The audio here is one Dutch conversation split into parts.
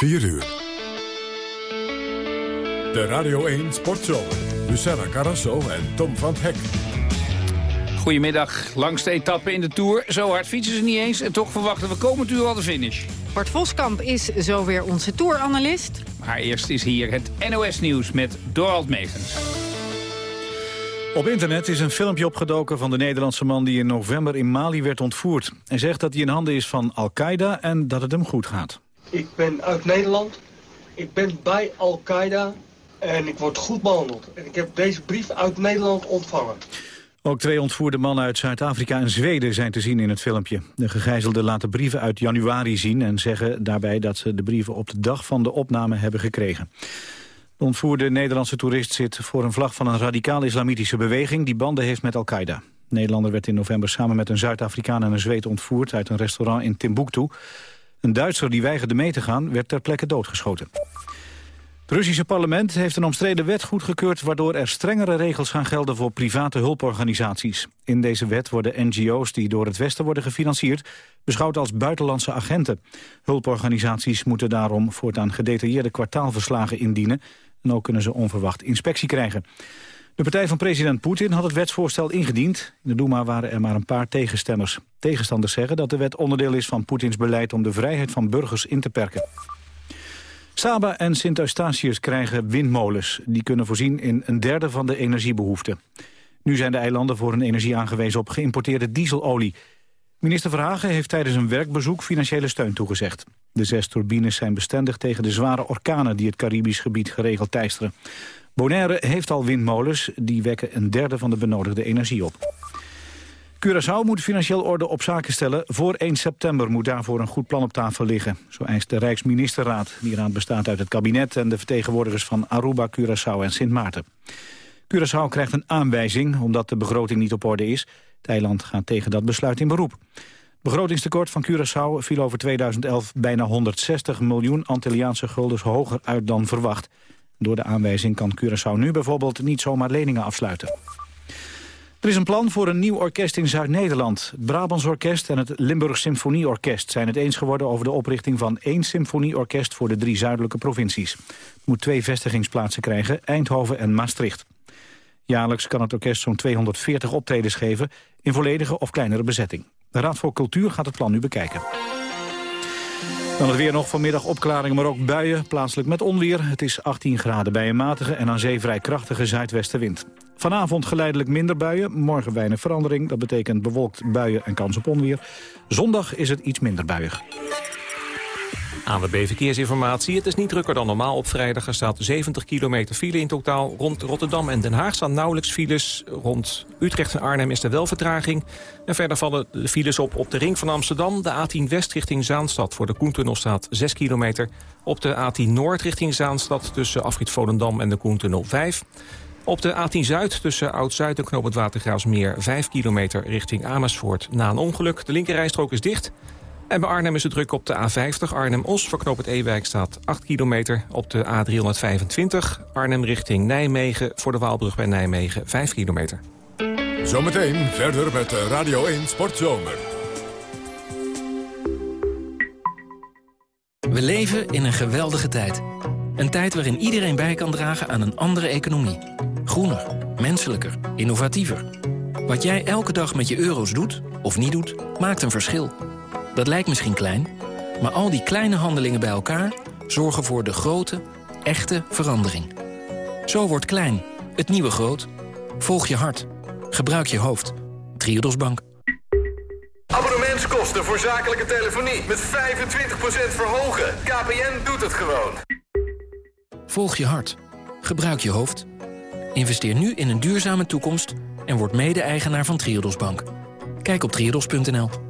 4 uur. De Radio 1 Sportshow. Luciana Carrasso en Tom van Hek. Goedemiddag. Langste etappe in de Tour. Zo hard fietsen ze niet eens en toch verwachten we komend uur al de finish. Bart Voskamp is zo weer onze touranalist. Maar eerst is hier het NOS-nieuws met Dorald Megens. Op internet is een filmpje opgedoken van de Nederlandse man... die in november in Mali werd ontvoerd. Hij zegt dat hij in handen is van Al-Qaeda en dat het hem goed gaat. Ik ben uit Nederland. Ik ben bij Al-Qaeda en ik word goed behandeld. En ik heb deze brief uit Nederland ontvangen. Ook twee ontvoerde mannen uit Zuid-Afrika en Zweden zijn te zien in het filmpje. De gegijzelden laten brieven uit januari zien en zeggen daarbij dat ze de brieven op de dag van de opname hebben gekregen. De ontvoerde Nederlandse toerist zit voor een vlag van een radicaal-islamitische beweging die banden heeft met Al-Qaeda. Nederlander werd in november samen met een Zuid-Afrikaan en een Zweed ontvoerd uit een restaurant in Timbuktu. Een Duitser die weigerde mee te gaan werd ter plekke doodgeschoten. Het Russische parlement heeft een omstreden wet goedgekeurd... waardoor er strengere regels gaan gelden voor private hulporganisaties. In deze wet worden NGO's die door het Westen worden gefinancierd... beschouwd als buitenlandse agenten. Hulporganisaties moeten daarom voortaan gedetailleerde kwartaalverslagen indienen... en ook kunnen ze onverwacht inspectie krijgen. De partij van president Poetin had het wetsvoorstel ingediend. In de Duma waren er maar een paar tegenstemmers. Tegenstanders zeggen dat de wet onderdeel is van Poetins beleid... om de vrijheid van burgers in te perken. Saba en Sint-Eustatius krijgen windmolens. Die kunnen voorzien in een derde van de energiebehoeften. Nu zijn de eilanden voor hun energie aangewezen op geïmporteerde dieselolie. Minister Verhagen heeft tijdens een werkbezoek financiële steun toegezegd. De zes turbines zijn bestendig tegen de zware orkanen die het Caribisch gebied geregeld teisteren. Bonaire heeft al windmolens, die wekken een derde van de benodigde energie op. Curaçao moet financieel orde op zaken stellen. Voor 1 september moet daarvoor een goed plan op tafel liggen. Zo eist de Rijksministerraad. Die raad bestaat uit het kabinet en de vertegenwoordigers van Aruba, Curaçao en Sint Maarten. Curaçao krijgt een aanwijzing omdat de begroting niet op orde is. Het eiland gaat tegen dat besluit in beroep. Het begrotingstekort van Curaçao viel over 2011 bijna 160 miljoen Antilliaanse guldens hoger uit dan verwacht. Door de aanwijzing kan Curaçao nu bijvoorbeeld niet zomaar leningen afsluiten. Er is een plan voor een nieuw orkest in Zuid-Nederland. Het Brabants Orkest en het Limburg Symfonieorkest zijn het eens geworden over de oprichting van één symfonieorkest voor de drie zuidelijke provincies. Het moet twee vestigingsplaatsen krijgen, Eindhoven en Maastricht. Jaarlijks kan het orkest zo'n 240 optredens geven in volledige of kleinere bezetting. De Raad voor Cultuur gaat het plan nu bekijken. Dan het weer nog vanmiddag opklaringen, maar ook buien, plaatselijk met onweer. Het is 18 graden bij een matige en aan zee vrij krachtige zuidwestenwind. Vanavond geleidelijk minder buien, morgen weinig verandering. Dat betekent bewolkt buien en kans op onweer. Zondag is het iets minder buiig. ANWB Verkeersinformatie. Het is niet drukker dan normaal op vrijdag. Er staat 70 kilometer file in totaal. Rond Rotterdam en Den Haag staan nauwelijks files. Rond Utrecht en Arnhem is er wel vertraging. En verder vallen de files op op de ring van Amsterdam. De A10 West richting Zaanstad voor de Koentunnel staat 6 kilometer. Op de A10 Noord richting Zaanstad tussen Afrit Volendam en de Koentunnel 5. Op de A10 Zuid tussen Oud-Zuid en Knoop het Watergraafsmeer 5 kilometer richting Amersfoort na een ongeluk. De linkerrijstrook is dicht. En bij Arnhem is het druk op de A50. Arnhem-Os voor Knoop het Ewijk staat 8 kilometer. Op de A325 Arnhem richting Nijmegen voor de Waalbrug bij Nijmegen 5 kilometer. Zometeen verder met Radio 1 Sportzomer. We leven in een geweldige tijd. Een tijd waarin iedereen bij kan dragen aan een andere economie. Groener, menselijker, innovatiever. Wat jij elke dag met je euro's doet, of niet doet, maakt een verschil. Dat lijkt misschien klein, maar al die kleine handelingen bij elkaar... zorgen voor de grote, echte verandering. Zo wordt klein, het nieuwe groot. Volg je hart. Gebruik je hoofd. Triodos Bank. Abonnementskosten voor zakelijke telefonie met 25% verhogen. KPN doet het gewoon. Volg je hart. Gebruik je hoofd. Investeer nu in een duurzame toekomst en word mede-eigenaar van Triodos Bank. Kijk op triodos.nl.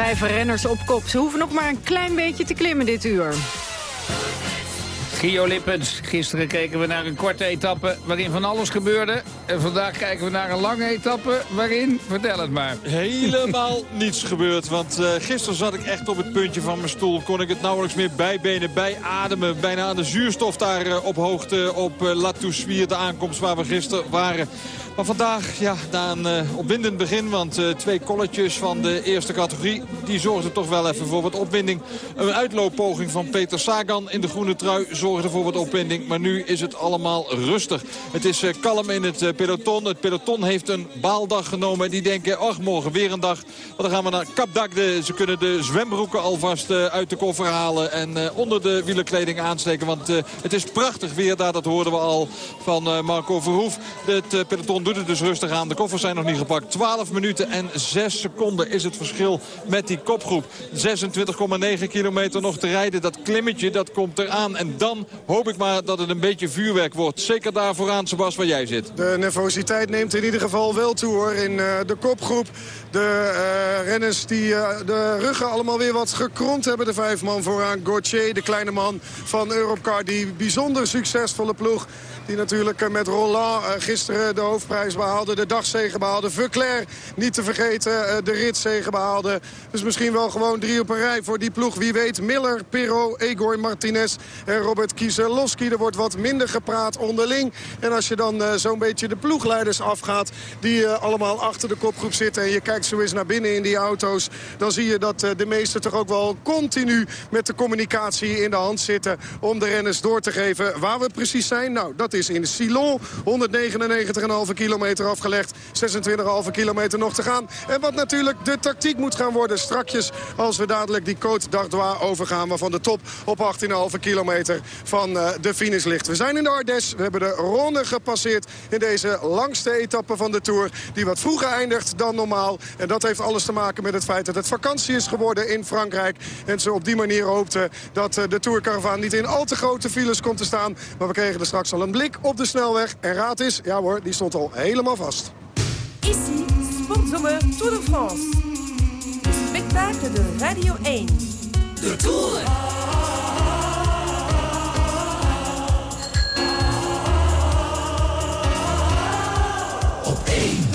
Vijf renners op kop. Ze hoeven nog maar een klein beetje te klimmen dit uur. Gio Lippens, gisteren keken we naar een korte etappe waarin van alles gebeurde. En vandaag kijken we naar een lange etappe waarin, vertel het maar. Helemaal niets gebeurd, want uh, gisteren zat ik echt op het puntje van mijn stoel. Kon ik het nauwelijks meer bijbenen, bijademen. Bijna aan de zuurstof daar uh, op hoogte op uh, La de aankomst waar we gisteren waren. Maar vandaag, ja, na een opwindend begin, want twee kolletjes van de eerste categorie... die zorgden toch wel even voor wat opwinding. Een uitlooppoging van Peter Sagan in de groene trui zorgde voor opwinding. Maar nu is het allemaal rustig. Het is uh, kalm in het peloton. Het peloton heeft een baaldag genomen. Die denken, ach, morgen weer een dag. Want dan gaan we naar Kapdagde. Ze kunnen de zwembroeken alvast uit de koffer halen... en onder de wielerkleding aansteken. Want het is prachtig weer daar, dat hoorden we al van Marco Verhoef. Het peloton doet het dus rustig aan. De koffers zijn nog niet gepakt. 12 minuten en 6 seconden is het verschil met die kopgroep. 26,9 kilometer nog te rijden. Dat klimmetje dat komt eraan. En dan hoop ik maar dat het een beetje vuurwerk wordt. Zeker daar vooraan, Sebas, waar jij zit. De nervositeit neemt in ieder geval wel toe hoor. In uh, de kopgroep. De uh, renners die uh, de ruggen allemaal weer wat gekromd hebben. De vijf man vooraan. Gauthier, de kleine man van Europcar. Die bijzonder succesvolle ploeg. Die natuurlijk met Roland gisteren de hoofdprijs behaalde. De dagzegen behaalde. Verclair niet te vergeten de ritzegen behaalde. Dus misschien wel gewoon drie op een rij voor die ploeg. Wie weet Miller, Pirro, Egor Martinez en Robert Kieselowski. Er wordt wat minder gepraat onderling. En als je dan zo'n beetje de ploegleiders afgaat... die allemaal achter de kopgroep zitten... en je kijkt zo eens naar binnen in die auto's... dan zie je dat uh, de meesten toch ook wel continu met de communicatie in de hand zitten... om de renners door te geven waar we precies zijn. Nou, dat is in Silon. 199,5 kilometer afgelegd. 26,5 kilometer nog te gaan. En wat natuurlijk de tactiek moet gaan worden strakjes... als we dadelijk die Côte d'Ardois overgaan... waarvan de top op 18,5 kilometer van uh, de finish ligt. We zijn in de Ardèche. We hebben de ronde gepasseerd in deze langste etappe van de Tour. Die wat vroeger eindigt dan normaal. En dat heeft alles te maken met het feit dat het vakantie is geworden in Frankrijk. En ze op die manier hoopten dat uh, de Tourcaravaan niet in al te grote files komt te staan. Maar we kregen er straks al een blik op de snelweg. En raad is, ja hoor, die stond al helemaal vast. Ici, Sportzomer Tour de France. Le spectacle de Radio 1. De Tour. Op 1.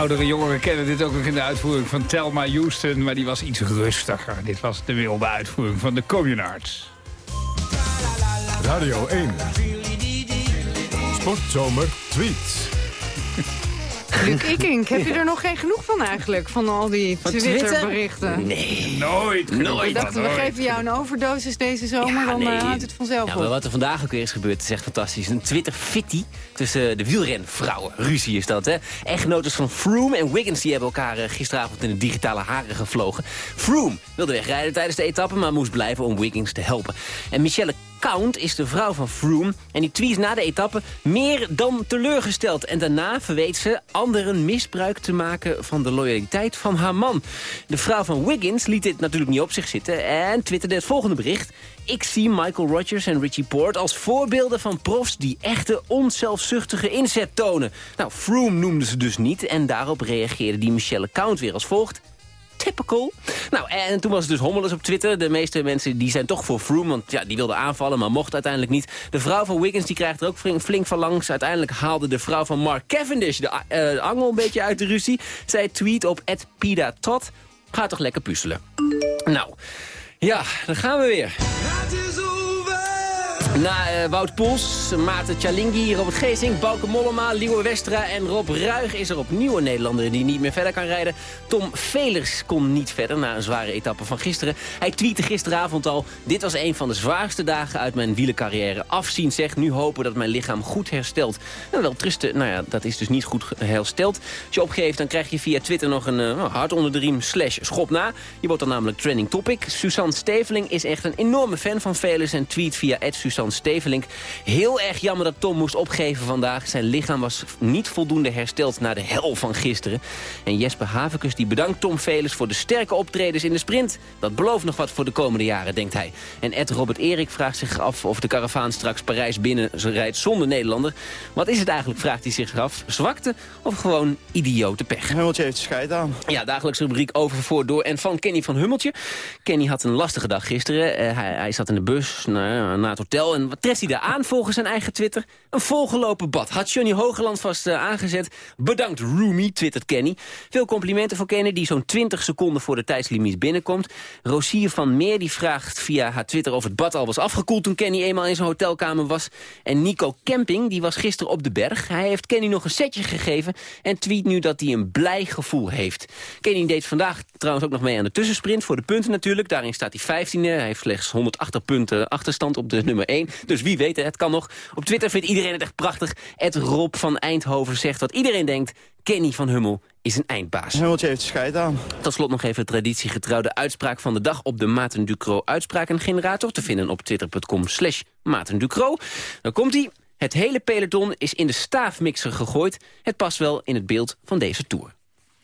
Oudere jongeren kennen dit ook nog in de uitvoering van Thelma Houston... maar die was iets rustiger. Dit was de wilde uitvoering van de Communards. Radio 1. Sportzomer tweets. Luc Ikink, heb je er nog geen genoeg van eigenlijk? Van al die Twitter-berichten? Nee. Nooit. Nooit. Ik dacht, we geven jou een overdosis deze zomer, dan nee. houdt het vanzelf Ja, op. maar wat er vandaag ook weer is gebeurd, is echt fantastisch. Een Twitter-fitty tussen de wielrenvrouwen. Ruzie is dat, hè? Echtgenotes van Froome en Wiggins die hebben elkaar eh, gisteravond in de digitale haren gevlogen. Froome wilde wegrijden tijdens de etappe, maar moest blijven om Wiggins te helpen. En Michelle Count is de vrouw van Froome. En die tweet na de etappe meer dan teleurgesteld. En daarna verweet ze anderen misbruik te maken van de loyaliteit van haar man. De vrouw van Wiggins liet dit natuurlijk niet op zich zitten en twitterde het volgende bericht. Ik zie Michael Rogers en Richie Port als voorbeelden van profs die echte onzelfzuchtige inzet tonen. Nou, Froome noemde ze dus niet en daarop reageerde die Michelle Count weer als volgt. Typical. Nou, en toen was het dus hommeles op Twitter. De meeste mensen die zijn toch voor Froome, want ja, die wilde aanvallen, maar mocht uiteindelijk niet. De vrouw van Wiggins die krijgt er ook flink, van langs. Uiteindelijk haalde de vrouw van Mark Cavendish de eh, angel een beetje uit de ruzie. Zij tweet op @pida_tot. Ga toch lekker puzzelen. Nou, ja, dan gaan we weer. Na eh, Wout Poels, Maarten Tjalingi, Robert Geesink, Bauke Mollema, Liewe Westra en Rob Ruig... is er opnieuw een Nederlander die niet meer verder kan rijden. Tom Velers kon niet verder na een zware etappe van gisteren. Hij tweette gisteravond al... dit was een van de zwaarste dagen uit mijn wielencarrière. Afzien zegt, nu hopen dat mijn lichaam goed herstelt. En wel triste, nou ja, dat is dus niet goed hersteld. Als je opgeeft, dan krijg je via Twitter nog een uh, hart onder de riem slash schop na. Je wordt dan namelijk trending topic. Suzanne Steveling is echt een enorme fan van Velers... en tweet via Suzanne Stevelink. Heel erg jammer dat Tom moest opgeven vandaag. Zijn lichaam was niet voldoende hersteld na de hel van gisteren. En Jesper Havekus die bedankt Tom Velers voor de sterke optredens in de sprint. Dat belooft nog wat voor de komende jaren, denkt hij. En Ed Robert Erik vraagt zich af of de karavaan straks Parijs binnen rijdt zonder Nederlander. Wat is het eigenlijk, vraagt hij zich af. Zwakte of gewoon idiote pech? Hummeltje heeft scheid aan. Ja, dagelijkse rubriek over, voor, door en van Kenny van Hummeltje. Kenny had een lastige dag gisteren. Uh, hij, hij, zat in de bus naar, naar het hotel en wat treft hij daar aan volgens zijn eigen Twitter? Een volgelopen bad. Had Johnny Hogeland vast uh, aangezet. Bedankt Roomy, twittert Kenny. Veel complimenten voor Kenny die zo'n 20 seconden voor de tijdslimiet binnenkomt. Rosier van Meer die vraagt via haar Twitter of het bad al was afgekoeld toen Kenny eenmaal in zijn hotelkamer was. En Nico Camping die was gisteren op de berg. Hij heeft Kenny nog een setje gegeven en tweet nu dat hij een blij gevoel heeft. Kenny deed vandaag trouwens ook nog mee aan de tussensprint voor de punten natuurlijk. Daarin staat hij 15e. Hij heeft slechts 108 punten achterstand op de nummer 1. Dus wie weet, het kan nog. Op Twitter vindt iedereen het echt prachtig. Ed Rob van Eindhoven zegt wat iedereen denkt. Kenny van Hummel is een eindbaas. Hummeltje heeft scheid aan. Tot slot nog even traditiegetrouwde uitspraak van de dag... op de Maarten Ducro uitsprakengenerator. Te vinden op twitter.com slash Maarten Ducro. Dan komt hij. Het hele peloton is in de staafmixer gegooid. Het past wel in het beeld van deze Tour.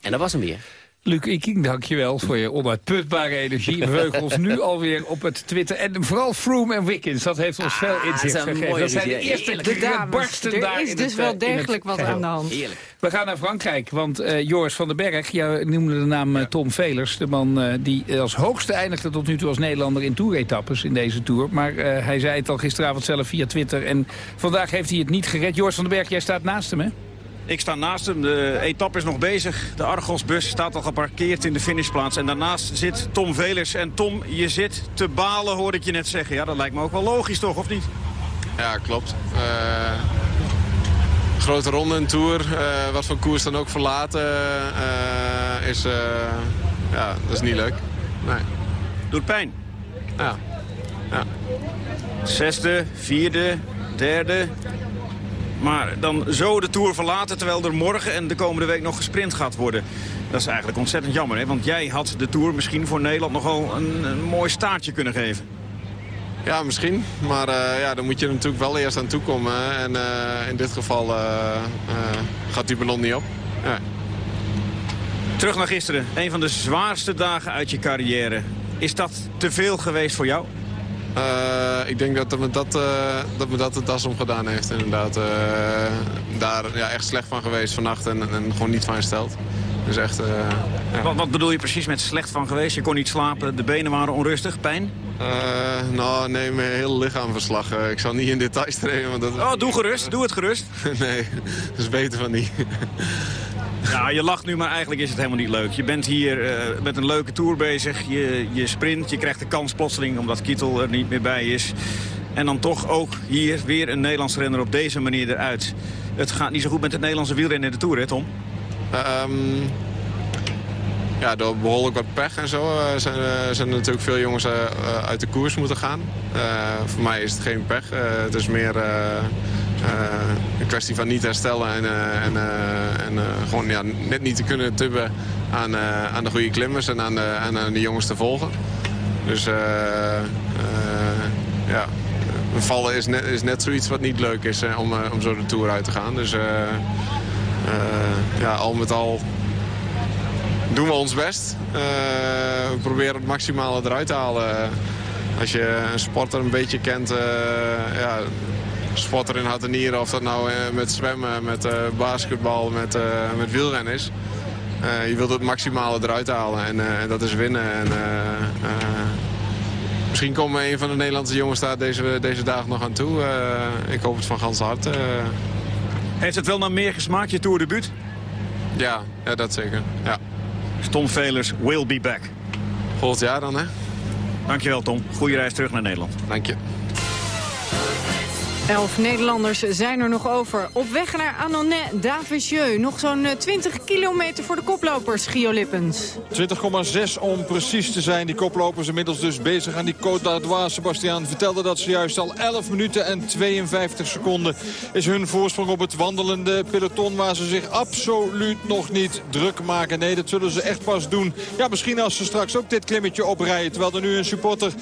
En dat was hem weer. Luc Iking, dankjewel voor je onuitputbare energie. We veugen ons nu alweer op het Twitter. En vooral Froome en Wickens, dat heeft ons veel inzicht gegeven. Dat zijn de eerste. De dames, er daar is in dus het, wel eh, degelijk wat geheel. aan de hand. Heerlijk. We gaan naar Frankrijk, want Joris van den Berg, jij noemde de naam eh, Tom Velers. De man die als hoogste eindigde tot nu toe als Nederlander in toeretappes in deze Tour. Maar hij zei het al gisteravond zelf via Twitter. En vandaag heeft hij het niet gered. Joris van den Berg, jij staat naast hem, hè? Ik sta naast hem. De etappe is nog bezig. De Argosbus staat al geparkeerd in de finishplaats. En daarnaast zit Tom Velers. En Tom, je zit te balen, hoorde ik je net zeggen. Ja, dat lijkt me ook wel logisch, toch, of niet? Ja, klopt. Uh, grote ronde, een Tour. Uh, wat voor koers dan ook verlaten uh, is, ja, dat is niet leuk. Nee. Doet pijn? Ja. ja. Zesde, vierde, derde. Maar dan zo de Tour verlaten terwijl er morgen en de komende week nog gesprint gaat worden. Dat is eigenlijk ontzettend jammer, hè? want jij had de Tour misschien voor Nederland nogal een, een mooi staartje kunnen geven. Ja, misschien. Maar uh, ja, dan moet je er natuurlijk wel eerst aan toekomen. En uh, in dit geval uh, gaat die ballon niet op. Ja. Terug naar gisteren. Een van de zwaarste dagen uit je carrière. Is dat te veel geweest voor jou? Uh, ik denk dat me dat, uh, dat me dat de das om gedaan heeft, inderdaad. Uh, daar ja, echt slecht van geweest vannacht en, en gewoon niet van hersteld. Dus echt... Ja. Wat, wat, bedoel je precies met slecht van geweest? Je kon niet slapen, de benen waren onrustig, pijn? nou, nee, mijn hele lichaamverslag. ik zal niet in details treden. Want dat... Oh, doe gerust, doe het gerust. nee, dat is beter van niet. Nou, je lacht nu, maar eigenlijk is het helemaal niet leuk. Je bent hier uh, met een leuke tour bezig. Je, je sprint, je krijgt de kans plotseling omdat Kittel er niet meer bij is. En dan toch ook hier weer een Nederlands renner op deze manier eruit. Het gaat niet zo goed met het Nederlandse wielrennen in de Tour, hè Tom? Um, ja, door behoorlijk wat pech en zo uh, zijn, uh, zijn er natuurlijk veel jongens uh, uit de koers moeten gaan. voor mij is het geen pech. het is meer een kwestie van niet herstellen en, en, en gewoon ja, net niet te kunnen tubben aan, aan de goede klimmers en aan de, aan de jongens te volgen. Dus ja, vallen is net, is net zoiets wat niet leuk is om, om zo de Tour uit te gaan. Dus ja, al met al doen we ons best. Uh, we proberen het maximale eruit te halen. Als je een sporter een beetje kent, uh, ja, sporter in hart en nieren, of dat nou met zwemmen, met basketbal, met, met wielrennen is. je wilt het maximale eruit halen en, dat is winnen. En, misschien komen een van de Nederlandse jongens daar deze, deze dagen nog aan toe. ik hoop het van ganse hart. Heeft het wel naar meer gesmaakt, je toerdebuut? Ja, ja, dat zeker. Ja. Tom Velers will be back. Volgend jaar dan, hè? Dankjewel, Tom. Goeie reis terug naar Nederland. Dank je. Elf Nederlanders zijn er nog over. Op weg naar Annonay d'Avesieux. Nog zo'n 20 eh, kilometer voor de koplopers, Gio Lippens. 20,6 om precies te zijn. Die koplopers inmiddels dus bezig aan die Côte d'Ardois. Sebastiaan vertelde dat ze juist al 11 minuten en 52 seconden... is hun voorsprong op het wandelende peloton... waar ze zich absoluut nog niet druk maken. Nee, dat zullen ze echt pas doen. Ja, misschien als ze straks ook dit klimmetje oprijden. Terwijl er nu een supporter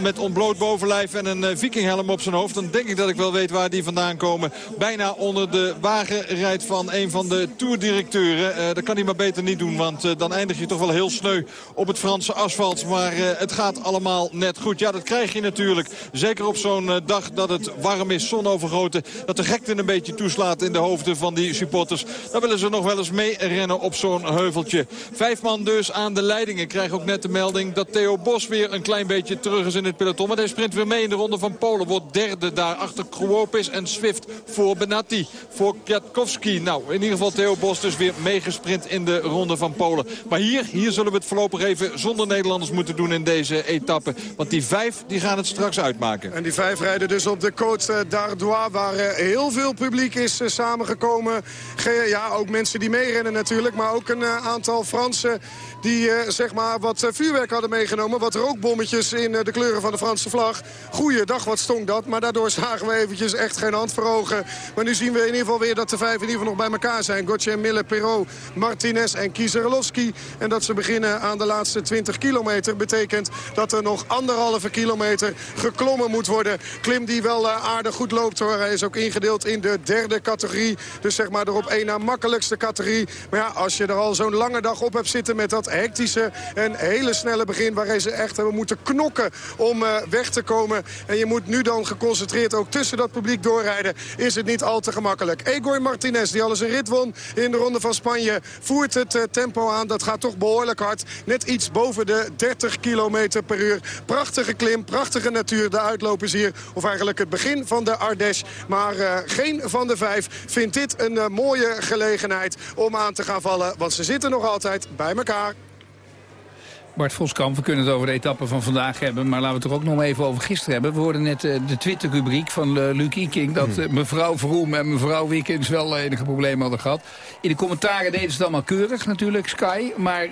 met ontbloot bovenlijf en een eh, vikinghelm op zijn hoofd... dan denk ik dat ik wel weet waar die vandaan komen. Bijna onder de wagen rijdt van een van de toerdirecteuren. Uh, dat kan hij maar beter niet doen, want uh, dan eindig je toch wel heel sneu op het Franse asfalt. Maar uh, het gaat allemaal net goed. Ja, dat krijg je natuurlijk. Zeker op zo'n dag dat het warm is, zonovergoten. Dat de gekte een beetje toeslaat in de hoofden van die supporters. Dan willen ze nog wel eens mee rennen op zo'n heuveltje. Vijf man dus aan de leiding. Ik krijg ook net de melding dat Theo Bos weer een klein beetje terug is in het peloton. Maar hij sprint weer mee in de ronde van Polen. Wordt derde daar achter Lopez en Swift voor Benatti. Voor Kwiatkowski. Nou, in ieder geval Theo Bos dus weer meegesprint in de ronde van Polen. Maar hier, hier zullen we het voorlopig even zonder Nederlanders moeten doen in deze etappe. Want die vijf die gaan het straks uitmaken. En die vijf rijden dus op de Côte d'Ardois waar eh, heel veel publiek is eh, samengekomen. Ja, ook mensen die meerennen natuurlijk. Maar ook een eh, aantal Fransen die zeg maar wat vuurwerk hadden meegenomen. Wat rookbommetjes in de kleuren van de Franse vlag. Goeiedag, wat stonk dat. Maar daardoor zagen we eventjes echt geen hand voor ogen. Maar nu zien we in ieder geval weer dat de vijf in ieder geval nog bij elkaar zijn. Gauthier, Mille, Perrault, Martinez en Kieserlowski. En dat ze beginnen aan de laatste 20 kilometer. Betekent dat er nog anderhalve kilometer geklommen moet worden. Klim die wel eh, aardig goed loopt hoor. Hij is ook ingedeeld in de derde categorie. Dus zeg maar de op één na makkelijkste categorie. Maar ja, als je er al zo'n lange dag op hebt zitten met dat hectische en hele snelle begin... waar ze echt hebben moeten knokken om uh, weg te komen. En je moet nu dan geconcentreerd ook tussen dat publiek doorrijden, is het niet al te gemakkelijk. Egor Martinez, die alles een rit won in de Ronde van Spanje, voert het uh, tempo aan. Dat gaat toch behoorlijk hard. Net iets boven de 30 km per uur. Prachtige klim, prachtige natuur. De uitloop is hier, of eigenlijk het begin van de Ardèche. Maar uh, geen van de vijf vindt dit een mooie gelegenheid om aan te gaan vallen. Want ze zitten nog altijd bij elkaar. Bart Voskamp, we kunnen het over de etappe van vandaag hebben... maar laten we het er ook nog even over gisteren hebben. We hoorden net uh, de Twitter-rubriek van uh, Luc Iking... dat uh, mevrouw Vroom en mevrouw Wickens wel enige problemen hadden gehad. In de commentaren deden ze het allemaal keurig natuurlijk, Sky. Maar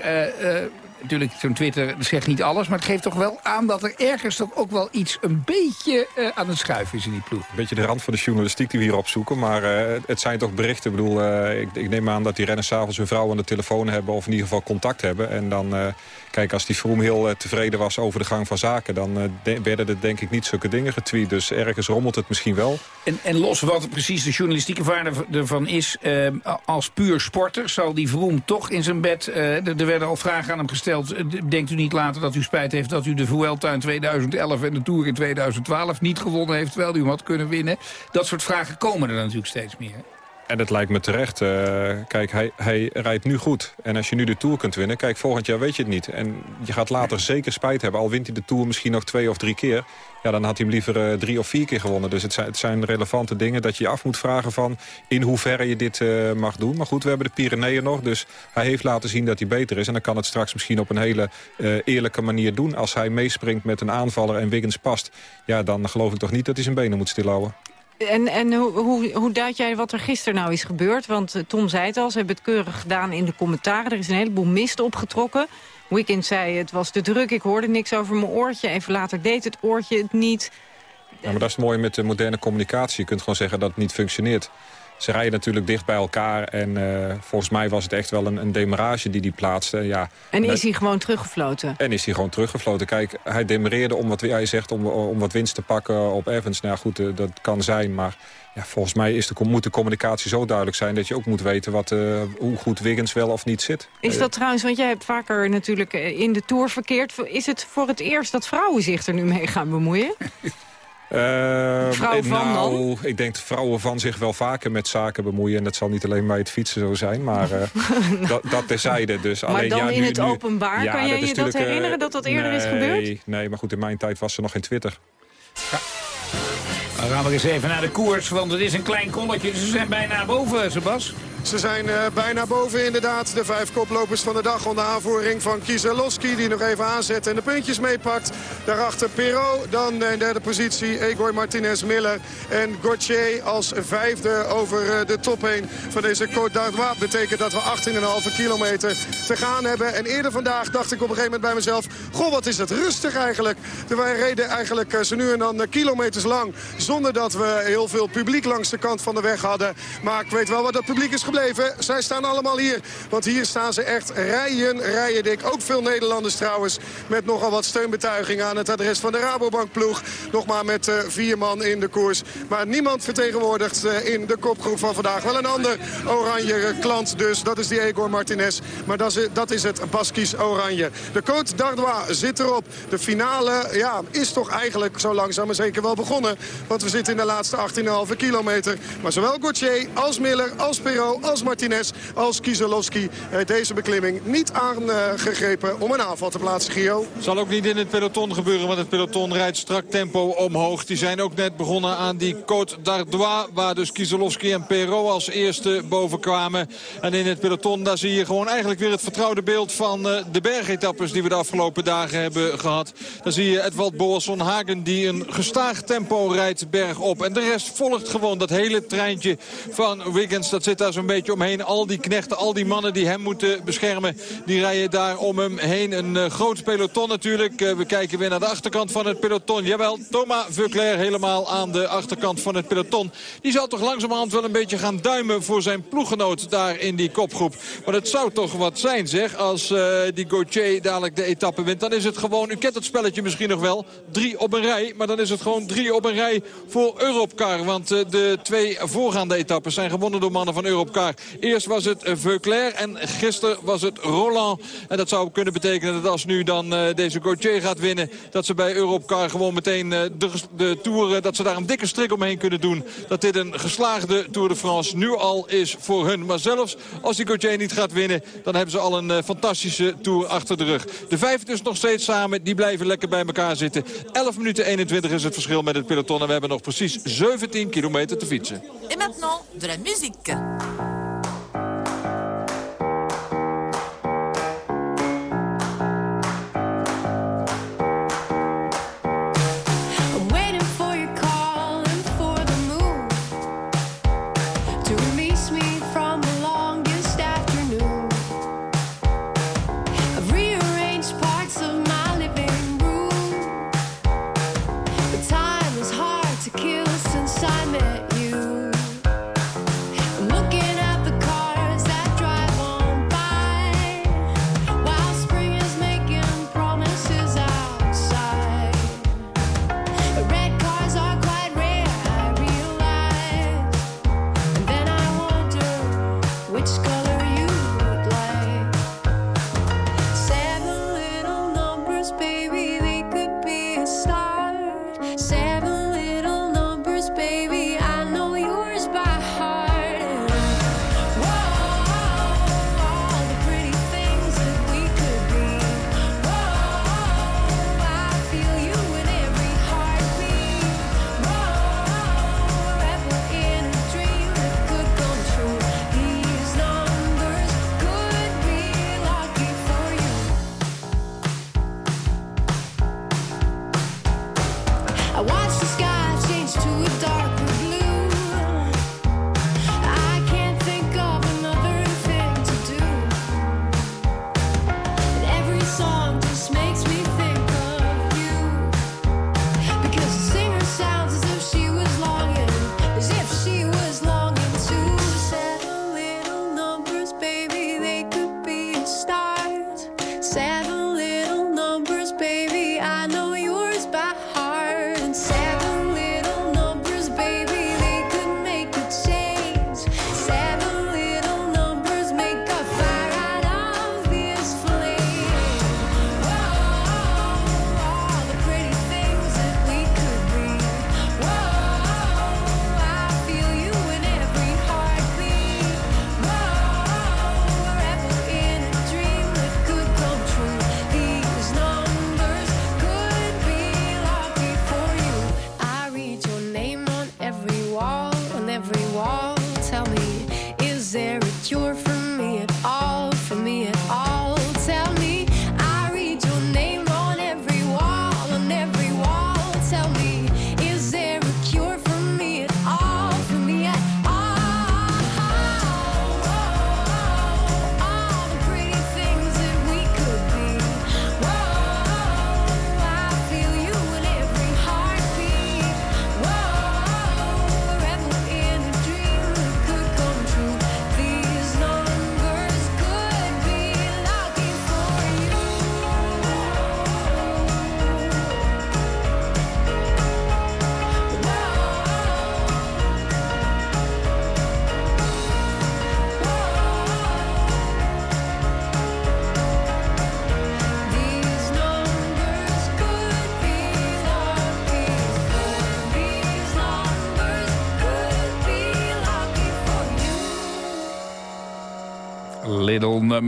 natuurlijk, zo'n Twitter zegt niet alles... maar het geeft toch wel aan dat er ergens toch ook wel iets een beetje uh, aan het schuiven is in die ploeg. Een beetje de rand van de journalistiek die we hier opzoeken. Maar uh, het zijn toch berichten. Ik bedoel, uh, ik, ik, neem aan dat die renners s'avonds hun vrouw aan de telefoon hebben... of in ieder geval contact hebben. En dan Kijk, als die Vroom heel uh, tevreden was over de gang van zaken... dan uh, werden er denk ik niet zulke dingen getweet. Dus ergens rommelt het misschien wel. En, en los wat precies de journalistieke waarde ervan is... Uh, als puur sporter zal die Vroom toch in zijn bed... er werden al vragen aan hem gesteld... denkt u niet later dat u spijt heeft dat u de Vuelta in 2011... en de Tour in 2012 niet gewonnen heeft... terwijl u hem had kunnen winnen? Dat soort vragen komen er natuurlijk steeds meer. En dat lijkt me terecht. Uh, kijk, hij, hij rijdt nu goed. En als je nu de Tour kunt winnen, kijk, volgend jaar weet je het niet. En je gaat later zeker spijt hebben. Al wint hij de Tour misschien nog twee of drie keer. Ja, dan had hij hem liever uh, drie of vier keer gewonnen. Dus het zijn, het zijn relevante dingen dat je je af moet vragen van... in hoeverre je dit uh, mag doen. Maar goed, we hebben de Pyreneeën nog. Dus hij heeft laten zien dat hij beter is. En dan kan het straks misschien op een hele eerlijke manier doen. Als hij meespringt met een aanvaller en Wiggins past... ja, dan geloof ik toch niet dat hij zijn benen moet stilhouden. En, en hoe, hoe, hoe duid jij wat er gisteren nou is gebeurd? Want Tom zei het al, ze hebben het keurig gedaan in de commentaren. Er is een heleboel mist opgetrokken. Weekend zei het was te druk, ik hoorde niks over mijn oortje. Even later deed het oortje het niet. Ja, maar dat is mooi met de moderne communicatie. Je kunt gewoon zeggen dat het niet functioneert ze rijden natuurlijk dicht bij elkaar. En uh, volgens mij was het echt wel een, een demarage die die plaatste. Ja, en is hij gewoon teruggefloten? En is hij gewoon teruggefloten. Kijk, hij demareerde om wat jij zegt, om, om wat winst te pakken op Evans. Nou goed, uh, dat kan zijn, maar... Ja, volgens mij is de, moet de communicatie zo duidelijk zijn... dat je ook moet weten wat, uh, hoe goed Wiggins wel of niet zit. Is dat trouwens, want jij hebt vaker natuurlijk in de Tour verkeerd... is het voor het eerst dat vrouwen zich er nu mee gaan bemoeien? Uh, vrouwen van nou, dan? Ik denk dat vrouwen van zich wel vaker met zaken bemoeien. En dat zal niet alleen bij het fietsen zo zijn, maar uh, dat, dat terzijde. Dus maar alleen, dan ja, in nu, het nu, openbaar, ja, kan jij dat je dat herinneren dat dat eerder nee, is gebeurd? Nee, maar goed, in mijn tijd was er nog geen Twitter. Ja. Dan gaan we eens even naar de koers, want het is een klein kolletje. Ze zijn bijna boven, Sebas. Ze zijn uh, bijna boven inderdaad. De vijf koplopers van de dag onder aanvoering van Kieselowski. Die nog even aanzet en de puntjes meepakt. Daarachter Perot. Dan in derde positie Egor Martinez Miller. En Gauthier als vijfde over uh, de top heen van deze Côte d'Artois. Betekent dat we 18,5 kilometer te gaan hebben. En eerder vandaag dacht ik op een gegeven moment bij mezelf... Goh, wat is dat rustig eigenlijk. Wij reden eigenlijk uh, zo nu en dan kilometers lang. Zonder dat we heel veel publiek langs de kant van de weg hadden. Maar ik weet wel wat dat publiek is Zij staan allemaal hier. Want hier staan ze echt rijen, rijen dik. Ook veel Nederlanders trouwens. Met nogal wat steunbetuigingen aan het adres van de Rabobank ploeg. Nog maar met uh, vier man in de koers. Maar niemand vertegenwoordigt uh, in de kopgroep van vandaag. Wel een ander oranje klant dus. Dat is die Egor Martinez. Maar dat is, dat is het Baskisch oranje. De Côte d'Ardois zit erop. De finale ja, is toch eigenlijk zo langzaam maar zeker wel begonnen. Want we zitten in de laatste 18,5 kilometer. Maar zowel Gauthier als Miller als Perot als Martinez als Kieselowski heeft deze beklimming niet aangegrepen om een aanval te plaatsen, Gio. Zal ook niet in het peloton gebeuren, want het peloton rijdt strak tempo omhoog. Die zijn ook net begonnen aan die Côte d'Ardois, waar dus Kieselowski en Perot als eerste boven kwamen. En in het peloton, daar zie je gewoon eigenlijk weer het vertrouwde beeld van uh, de bergetappes die we de afgelopen dagen hebben gehad. Dan zie je Edvald Boasson Hagen die een gestaag tempo rijdt bergop. En de rest volgt gewoon dat hele treintje van Wiggins. Dat zit daar zo'n beetje omheen. Al die knechten, al die mannen die hem moeten beschermen, die rijden daar om hem heen. Een uh, groot peloton natuurlijk. Uh, we kijken weer naar de achterkant van het peloton. Jawel, Thomas Vuclair helemaal aan de achterkant van het peloton. Die zal toch langzamerhand wel een beetje gaan duimen voor zijn ploeggenoot daar in die kopgroep. Maar het zou toch wat zijn zeg, als uh, die Gauthier dadelijk de etappe wint. Dan is het gewoon, u kent het spelletje misschien nog wel, drie op een rij. Maar dan is het gewoon drie op een rij voor Europcar. Want de twee voorgaande etappes zijn gewonnen door mannen van Europcar. Eerst was het Veuclair en gisteren was het Roland. En dat zou kunnen betekenen dat als nu dan uh, deze Gauthier gaat winnen... dat ze bij Europcar gewoon meteen uh, de, de Tour... Uh, dat ze daar een dikke strik omheen kunnen doen. Dat dit een geslaagde Tour de France nu al is voor hun. Maar zelfs als die Gauthier niet gaat winnen... dan hebben ze al een fantastische Tour achter de rug. De vijf dus nog steeds samen. Die blijven lekker bij elkaar zitten. 11 minuten 21 is het verschil met het peloton. En we hebben nog precies 17 kilometer te fietsen. Et maintenant, de musique.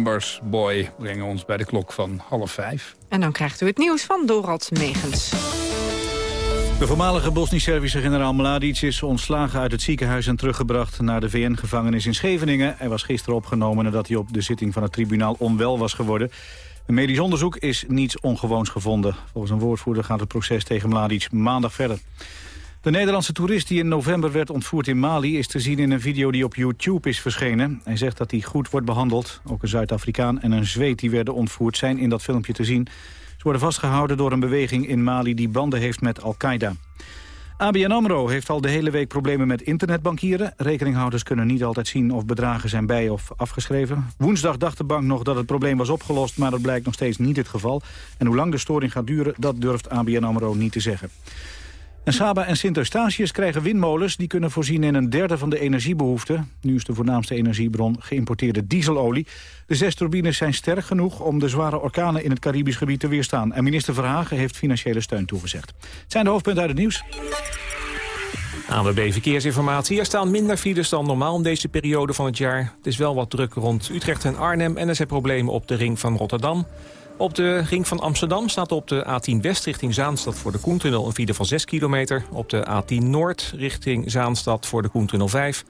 Numbers Boy brengen ons bij de klok van half vijf. En dan krijgt u het nieuws van Dorald Megens. De voormalige Bosnisch-Servische generaal Mladic is ontslagen uit het ziekenhuis en teruggebracht naar de VN-gevangenis in Scheveningen. Hij was gisteren opgenomen nadat hij op de zitting van het tribunaal onwel was geworden. Een medisch onderzoek is niets ongewoons gevonden. Volgens een woordvoerder gaat het proces tegen Mladic maandag verder. De Nederlandse toerist die in november werd ontvoerd in Mali... is te zien in een video die op YouTube is verschenen. Hij zegt dat hij goed wordt behandeld. Ook een Zuid-Afrikaan en een Zweed die werden ontvoerd zijn in dat filmpje te zien. Ze worden vastgehouden door een beweging in Mali die banden heeft met Al-Qaeda. ABN AMRO heeft al de hele week problemen met internetbankieren. Rekeninghouders kunnen niet altijd zien of bedragen zijn bij of afgeschreven. Woensdag dacht de bank nog dat het probleem was opgelost... maar dat blijkt nog steeds niet het geval. En hoe lang de storing gaat duren, dat durft ABN AMRO niet te zeggen. En Saba en Sint-Eustatius krijgen windmolens... die kunnen voorzien in een derde van de energiebehoefte. Nu is de voornaamste energiebron geïmporteerde dieselolie. De zes turbines zijn sterk genoeg om de zware orkanen in het Caribisch gebied te weerstaan. En minister Verhagen heeft financiële steun toegezegd. Het zijn de hoofdpunten uit het nieuws. ANWB Verkeersinformatie. Er staan minder files dan normaal in deze periode van het jaar. Het is wel wat druk rond Utrecht en Arnhem... en er zijn problemen op de ring van Rotterdam. Op de ring van Amsterdam staat op de A10 West richting Zaanstad... voor de Koentunnel een file van 6 kilometer. Op de A10 Noord richting Zaanstad voor de Koentunnel 5.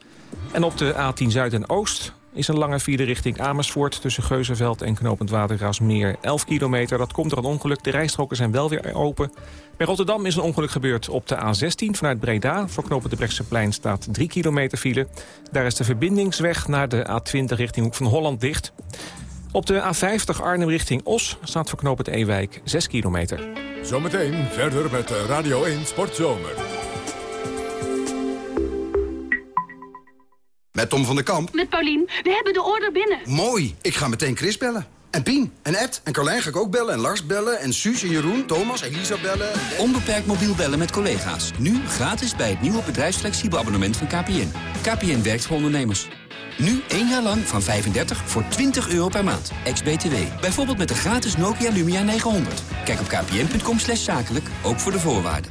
En op de A10 Zuid en Oost is een lange file richting Amersfoort... tussen Geuzenveld en Knopend Watergraafsmeer 11 kilometer. Dat komt door een ongeluk. De rijstroken zijn wel weer open. Bij Rotterdam is een ongeluk gebeurd op de A16 vanuit Breda. Voor Knopend de Brechtseplein staat 3 kilometer file. Daar is de verbindingsweg naar de A20 richting Hoek van Holland dicht. Op de A50 Arnhem richting Os staat voor Knopend Ewijk 6 kilometer. Zometeen verder met Radio 1 Sportzomer. Met Tom van der Kamp. Met Paulien. We hebben de order binnen. Mooi. Ik ga meteen Chris bellen. En Pien. En Ed. En Carlijn ga ik ook bellen. En Lars bellen. En Suus en Jeroen. Thomas. Elisa bellen. Onbeperkt mobiel bellen met collega's. Nu gratis bij het nieuwe bedrijfsflexibel abonnement van KPN. KPN werkt voor ondernemers. Nu één jaar lang van 35 voor 20 euro per maand. Ex-BTW. Bijvoorbeeld met de gratis Nokia Lumia 900. Kijk op kpn.com slash zakelijk, ook voor de voorwaarden.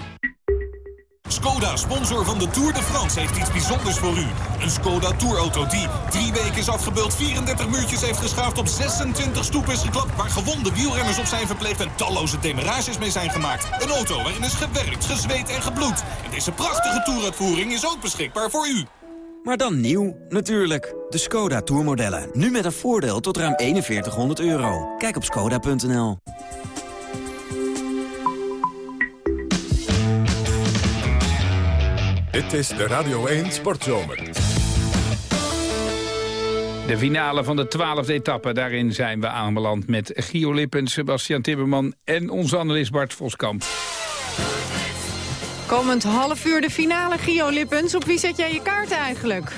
Skoda, sponsor van de Tour de France, heeft iets bijzonders voor u. Een Skoda Tourauto die drie weken is afgebeeld, 34 muurtjes heeft geschaafd, op 26 stoepen is geklapt, waar gewonde wielrenners op zijn verpleegd en talloze demarages mee zijn gemaakt. Een auto waarin is gewerkt, gezweet en gebloed. En deze prachtige toeruitvoering is ook beschikbaar voor u. Maar dan nieuw, natuurlijk. De Skoda Tourmodellen. Nu met een voordeel tot ruim 4100 euro. Kijk op skoda.nl. Dit is de Radio 1 Sportzomer. De finale van de twaalfde etappe, daarin zijn we aanbeland met Gio Lippen, Sebastian Timmerman en onze analist Bart Voskamp. Komend half uur de finale, Gio Lippens. Op wie zet jij je kaarten eigenlijk?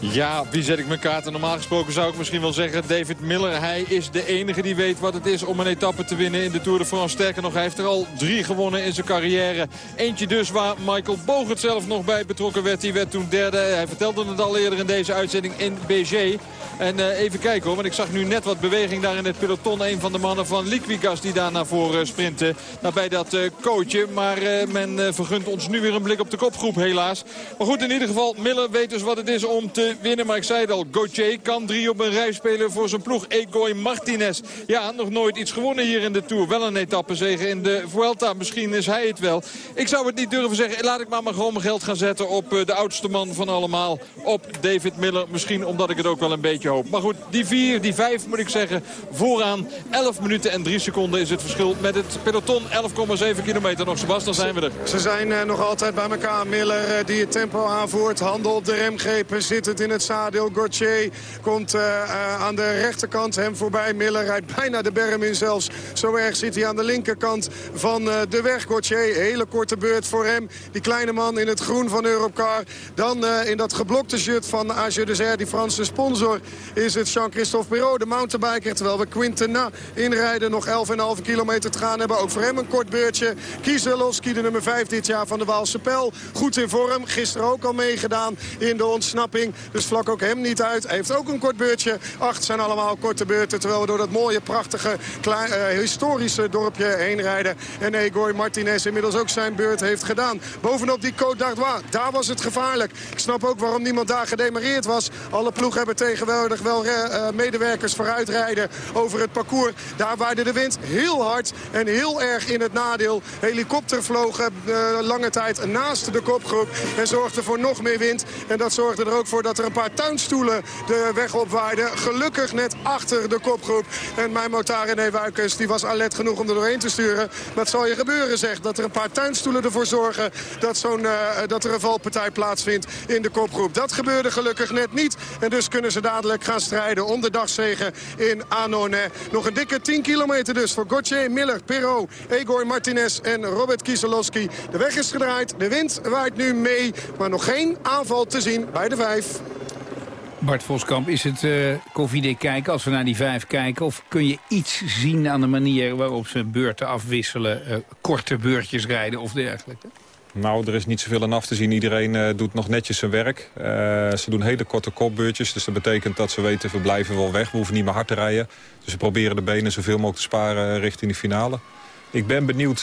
Ja, wie zet ik mijn kaarten? Normaal gesproken zou ik misschien wel zeggen David Miller. Hij is de enige die weet wat het is om een etappe te winnen in de Tour de France. Sterker nog, hij heeft er al drie gewonnen in zijn carrière. Eentje dus waar Michael Bogert zelf nog bij betrokken werd. Die werd toen derde. Hij vertelde het al eerder in deze uitzending in BG. En uh, even kijken hoor, want ik zag nu net wat beweging daar in het peloton. Een van de mannen van Liquigas die daar naar voren sprinten. Nabij dat uh, coachje. Maar uh, men vergunt ons nu weer een blik op de kopgroep helaas. Maar goed, in ieder geval, Miller weet dus wat het is om te winnen. Maar ik zei het al, Gauthier kan drie op een rij spelen voor zijn ploeg. Egoy Martinez. Ja, nog nooit iets gewonnen hier in de Tour. Wel een etappezege in de Vuelta. Misschien is hij het wel. Ik zou het niet durven zeggen. Laat ik maar maar gewoon mijn geld gaan zetten op de oudste man van allemaal. Op David Miller. Misschien omdat ik het ook wel een beetje hoop. Maar goed, die vier, die vijf moet ik zeggen. Vooraan 11 minuten en 3 seconden is het verschil met het peloton. 11,7 kilometer nog. Sebas, dan zijn we er. Ze zijn uh, nog altijd bij elkaar. Miller uh, die het tempo aanvoert. Handen op de remgrepen. In het zadel. Gauthier komt uh, aan de rechterkant hem voorbij. Miller rijdt bijna de berm in zelfs. Zo erg zit hij aan de linkerkant van de weg. Gauthier, hele korte beurt voor hem. Die kleine man in het groen van Europcar. Dan in dat geblokte shirt van Age de die Franse sponsor is het Jean-Christophe Perrault, de mountainbiker. Terwijl we Quintana inrijden, nog 11,5 kilometer te gaan hebben. Ook voor hem een kort beurtje. Kieselowski, de nummer 5 dit jaar van de Waalse Pijl. Goed in vorm, gisteren ook al meegedaan in de ontsnapping. Dus vlak ook hem niet uit. Hij heeft ook een kort beurtje. Acht zijn allemaal korte beurten. Terwijl we door dat mooie, prachtige, uh, historische dorpje heen rijden. En Egor Martinez inmiddels ook zijn beurt heeft gedaan. Bovenop die Côte d'Ardois, daar was het gevaarlijk. Ik snap ook waarom niemand daar gedemareerd was. Alle ploegen hebben tegenwoordig wel uh, medewerkers vooruit rijden over het parcours. Daar waaide de wind heel hard en heel erg in het nadeel. Helikopter vlogen lange tijd naast de kopgroep en zorgde voor nog meer wind. En dat zorgde er ook voor dat er een paar tuinstoelen de weg opwaaiden. Gelukkig net achter de kopgroep. En mijn motar René Wuikens die was alert genoeg om er doorheen te sturen. Wat zal je gebeuren zeg, dat er een paar tuinstoelen ervoor zorgen dat, zo'n uh, dat er een valpartij plaatsvindt in de kopgroep. Dat gebeurde gelukkig net niet. En dus kunnen ze dadelijk gaan strijden om de dagzegen in Annonay. Nog een dikke 10 kilometer dus voor Gauthier, Miller, Perrault, Egor Martinez en Robert Kieselowski. De weg is gedraaid, de wind waait nu mee, maar nog geen aanval te zien bij de vijf. Bart Voskamp, is het uh, koffiedik kijken als we naar die vijf kijken? Of kun je iets zien aan de manier waarop ze beurten afwisselen... Uh, korte beurtjes rijden of dergelijke? Nou, er is niet zoveel aan af te zien. Iedereen uh, doet nog netjes zijn werk. Ze doen hele korte kopbeurtjes. Dus dat betekent dat ze weten, we blijven wel weg. We hoeven niet meer hard te rijden. Dus ze proberen de benen zoveel mogelijk te sparen richting de finale. Ik ben benieuwd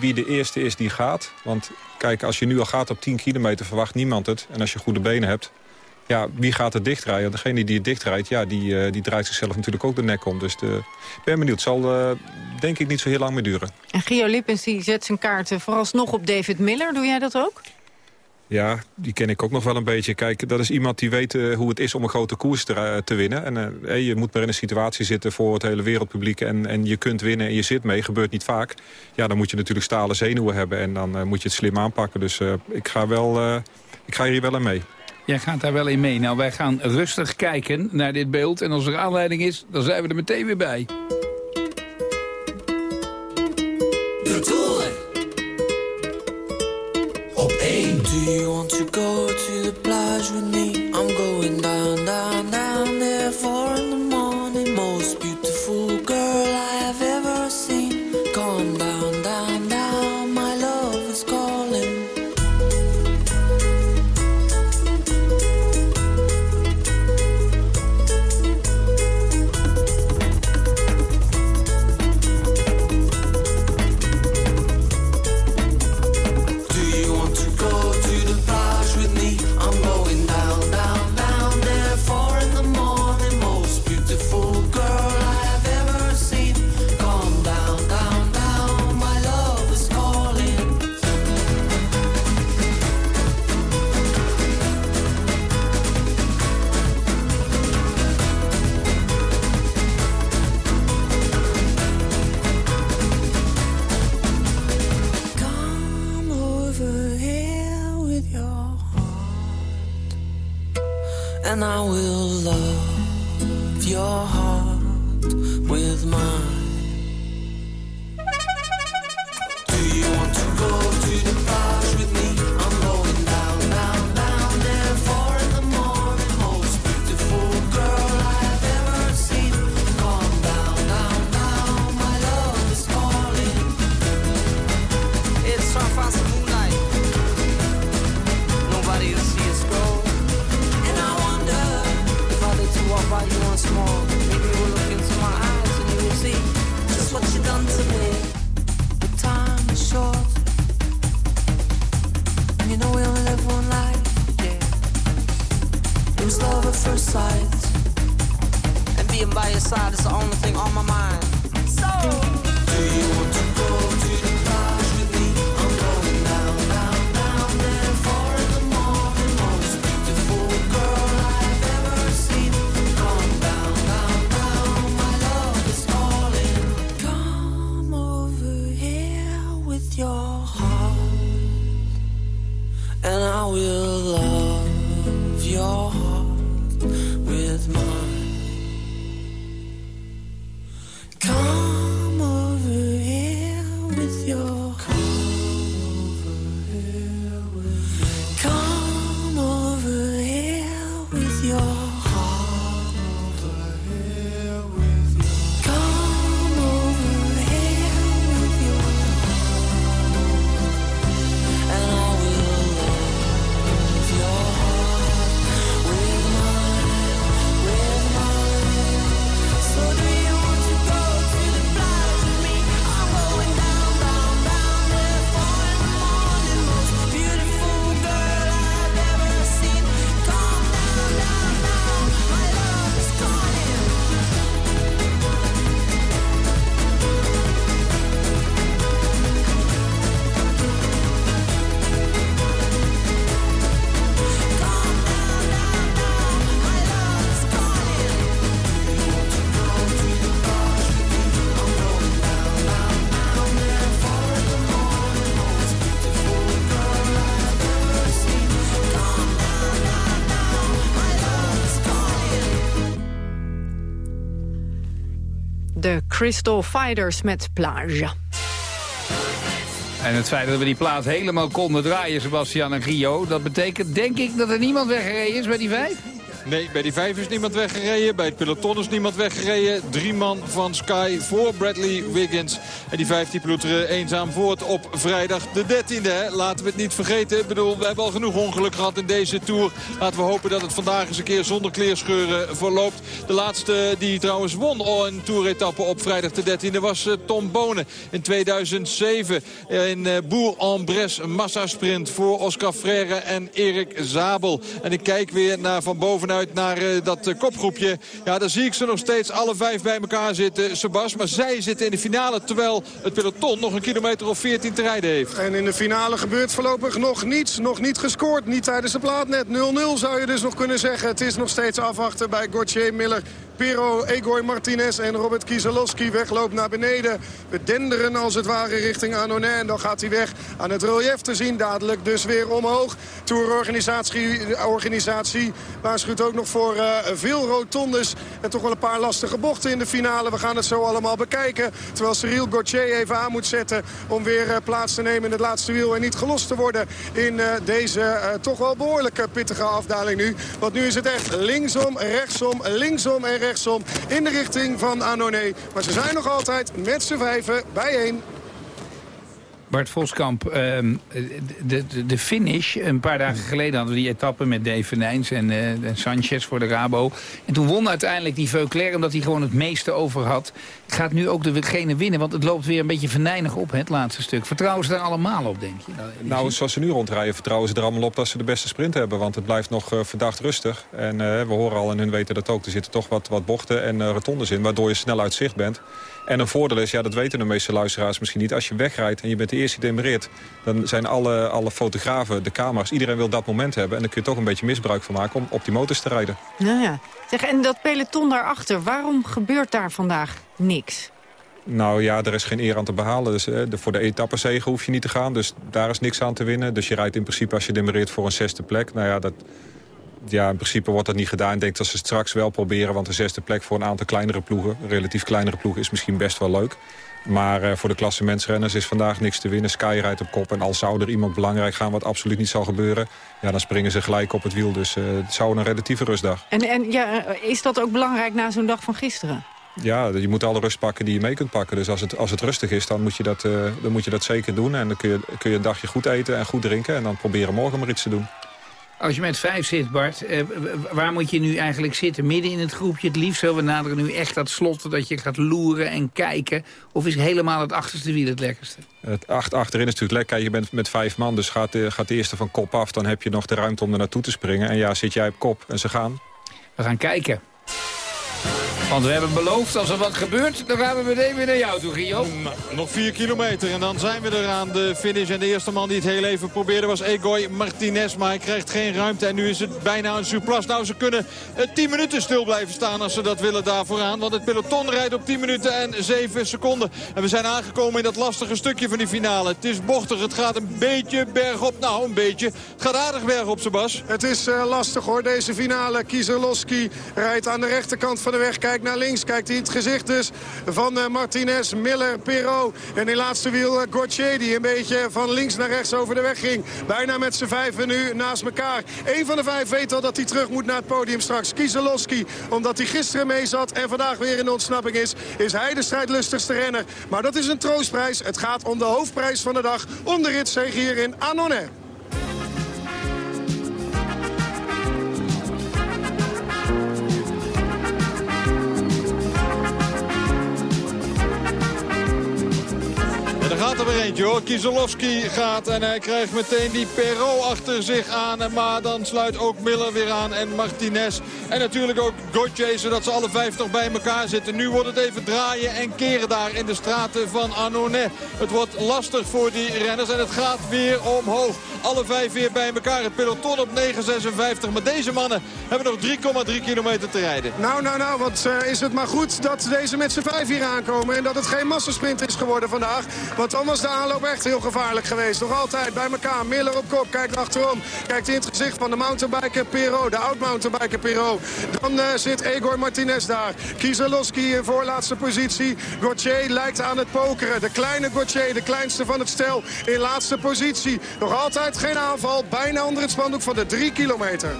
wie de eerste is die gaat. Want kijk, als je nu al gaat op 10 kilometer, verwacht niemand het. En als je goede benen hebt, ja, wie gaat er dichtrijden? Degene die het dichtrijdt, ja, die, uh, die draait zichzelf natuurlijk ook de nek om. Dus ik ben benieuwd. Het zal uh, denk ik niet zo heel lang meer duren. En Gio Lippens die zet zijn kaarten vooralsnog op David Miller. Doe jij dat ook? Ja, die ken ik ook nog wel een beetje. Kijk, dat is iemand die weet uh, hoe het is om een grote koers te, te winnen. En uh, je moet maar in een situatie zitten voor het hele wereldpubliek... En, en je kunt winnen en je zit mee, gebeurt niet vaak. Ja, dan moet je natuurlijk stalen zenuwen hebben en dan moet je het slim aanpakken. Dus ik, ga wel, ik ga hier wel in mee. Jij gaat daar wel in mee. Nou, wij gaan rustig kijken naar dit beeld. En als er aanleiding is, dan zijn we er meteen weer bij. Crystal Fighters met Plage. En het feit dat we die plaat helemaal konden draaien, Sebastian en Rio... dat betekent denk ik dat er niemand weggereden is bij die vijf? Nee, bij die vijf is niemand weggereden. Bij het peloton is niemand weggereden. Drie man van Sky voor Bradley Wiggins. En die vijf die ploeteren eenzaam voort op vrijdag de 13e. Hè. Laten we het niet vergeten. Ik bedoel, we hebben al genoeg ongeluk gehad in deze Tour. Laten we hopen dat het vandaag eens een keer zonder kleerscheuren verloopt. De laatste die trouwens won een toeretappe op vrijdag de 13e was eh, Tom Bonen in 2007. In eh, Bourg-en-Bresse een massasprint voor Oscar Freire en Erik Zabel. En ik kijk weer naar van bovenuit naar eh, dat eh, kopgroepje. Ja, daar zie ik ze nog steeds alle vijf bij elkaar zitten, Sebas. Maar zij zitten in de finale terwijl het peloton nog een kilometer of 14 te rijden heeft. En in de finale gebeurt voorlopig nog niets. Nog niet gescoord. Niet tijdens de plaat net. 0-0 zou je dus nog kunnen zeggen. Het is nog steeds afwachten bij Gauthier Miller. Pero, Egor Martinez en Robert Kieselowski wegloopt naar beneden. We denderen als het ware richting Annonay. En dan gaat hij weg aan het relief te zien. Dadelijk dus weer omhoog. Tourorganisatie organisatie waarschuwt ook nog voor eh, veel rotondes. En toch wel een paar lastige bochten in de finale. We gaan het zo allemaal bekijken. Terwijl Cyril Gauthier even aan moet zetten om weer eh, plaats te nemen in het laatste wiel. En niet gelost te worden in eh, deze toch wel behoorlijke pittige afdaling nu. Want nu is het echt linksom, rechtsom, linksom en rechtsom in de richting van Annonay. Maar ze zijn nog altijd met z'n vijven bijeen. Bart Voskamp, ehm, de, de, de finish, een paar dagen geleden hadden we die etappe met Dave Nijns en, eh, en Sanchez voor de Rabo. En toen won uiteindelijk die Veuclair omdat hij gewoon het meeste over had. Gaat nu ook degene winnen, want het loopt weer een beetje venijnig op, het laatste stuk. Vertrouwen ze daar allemaal op, denk je? Nou, zoals ze nu rondrijden, vertrouwen ze er allemaal op dat ze de beste sprint hebben. Want het blijft nog eh, verdacht rustig. En eh, we horen al, en hun weten dat ook, er zitten toch wat, wat bochten en rotondes in... waardoor je snel uit zicht bent. En een voordeel is, ja, dat weten de meeste luisteraars misschien niet... als je wegrijdt en je bent de eerste die demereert... dan zijn alle, alle fotografen, de camera's, iedereen wil dat moment hebben... en dan kun je toch een beetje misbruik van maken om op die motors te rijden. Nou ja. Zeg, en dat peloton daarachter, waarom gebeurt daar vandaag niks? Nou ja, er is geen eer aan te behalen. Dus, eh, de, voor de etappezegen hoef je niet te gaan. Dus daar is niks aan te winnen. Dus je rijdt in principe als je demereert voor een zesde plek. Nou ja, dat, ja, in principe wordt dat niet gedaan. Ik denk dat ze straks wel proberen. Want de zesde plek voor een aantal kleinere ploegen... relatief kleinere ploegen is misschien best wel leuk. Maar eh, voor de klassementsrenners is vandaag niks te winnen. Sky rijdt op kop. En al zou er iemand belangrijk gaan, wat absoluut niet zal gebeuren... Ja, dan springen ze gelijk op het wiel. Dus eh, het zou een relatieve rustdag. En, en ja, is dat ook belangrijk na zo'n dag van gisteren? Ja, je moet alle rust pakken die je mee kunt pakken. Dus als het, als het rustig is, dan moet, je dat, eh, dan moet je dat zeker doen. En dan kun je, kun je een dagje goed eten en goed drinken. En dan proberen morgen maar iets te doen. Als je met vijf zit, Bart, eh, waar moet je nu eigenlijk zitten? Midden in het groepje het liefst? Zo, we naderen nu echt dat slot dat je gaat loeren en kijken. Of is helemaal het achterste wiel het lekkerste? Het acht, achterin is natuurlijk lekker. Je bent met vijf man, dus gaat de, gaat de eerste van kop af. Dan heb je nog de ruimte om er naartoe te springen. En ja, zit jij op kop en ze gaan. We gaan kijken. Want we hebben beloofd, als er wat gebeurt, dan gaan we meteen weer naar jou toe, Gio. Nog 4 kilometer en dan zijn we er aan de finish. En de eerste man die het heel even probeerde was Egoy Martinez. Maar hij krijgt geen ruimte en nu is het bijna een surplus. Nou, ze kunnen eh, 10 minuten stil blijven staan als ze dat willen daar vooraan. Want het peloton rijdt op 10 minuten en 7 seconden. En we zijn aangekomen in dat lastige stukje van die finale. Het is bochtig, het gaat een beetje bergop. Nou, een beetje. Het gaat aardig bergop, Sebas. Het is eh, lastig hoor, deze finale. Kieselowski rijdt aan de rechterkant van de weg. Kijkt naar links, kijkt hij het gezicht dus van eh, Martinez, Miller, Perrault. En in laatste wiel uh, Gauthier die een beetje van links naar rechts over de weg ging. Bijna met z'n vijven nu naast elkaar. Eén van de vijf weet al dat hij terug moet naar het podium straks. Kieselowski, omdat hij gisteren mee zat en vandaag weer in de ontsnapping is... is hij de strijdlustigste renner. Maar dat is een troostprijs. Het gaat om de hoofdprijs van de dag. Om de ritzege hier in Annonay. Gaat er weer eentje hoor. Gaat en hij krijgt meteen die Perrault achter zich aan. Maar dan sluit ook Miller weer aan en Martinez. En natuurlijk ook Gauthier, zodat ze alle vijf nog bij elkaar zitten. Nu wordt het even draaien en keren daar in de straten van Annonay. Het wordt lastig voor die renners en het gaat weer omhoog. Alle vijf weer bij elkaar. Het peloton op 9,56. Maar deze mannen hebben nog 3,3 kilometer te rijden. Nou, nou, nou, wat eh, is het maar goed dat deze met z'n vijf hier aankomen. En dat het geen massasprint is geworden vandaag. Want was de aanloop echt heel gevaarlijk geweest. Nog altijd bij elkaar. Miller op kop, kijkt achterom. Kijkt in het gezicht van de mountainbiker Perrault. De oud-mountainbiker Perrault. Dan eh, zit Egor Martinez daar. Kieselowski in voorlaatste positie. Gauthier lijkt aan het pokeren. De kleine Gauthier, de kleinste van het stel, in laatste positie. Nog altijd geen aanval. Bijna onder het spandoek van de drie kilometer.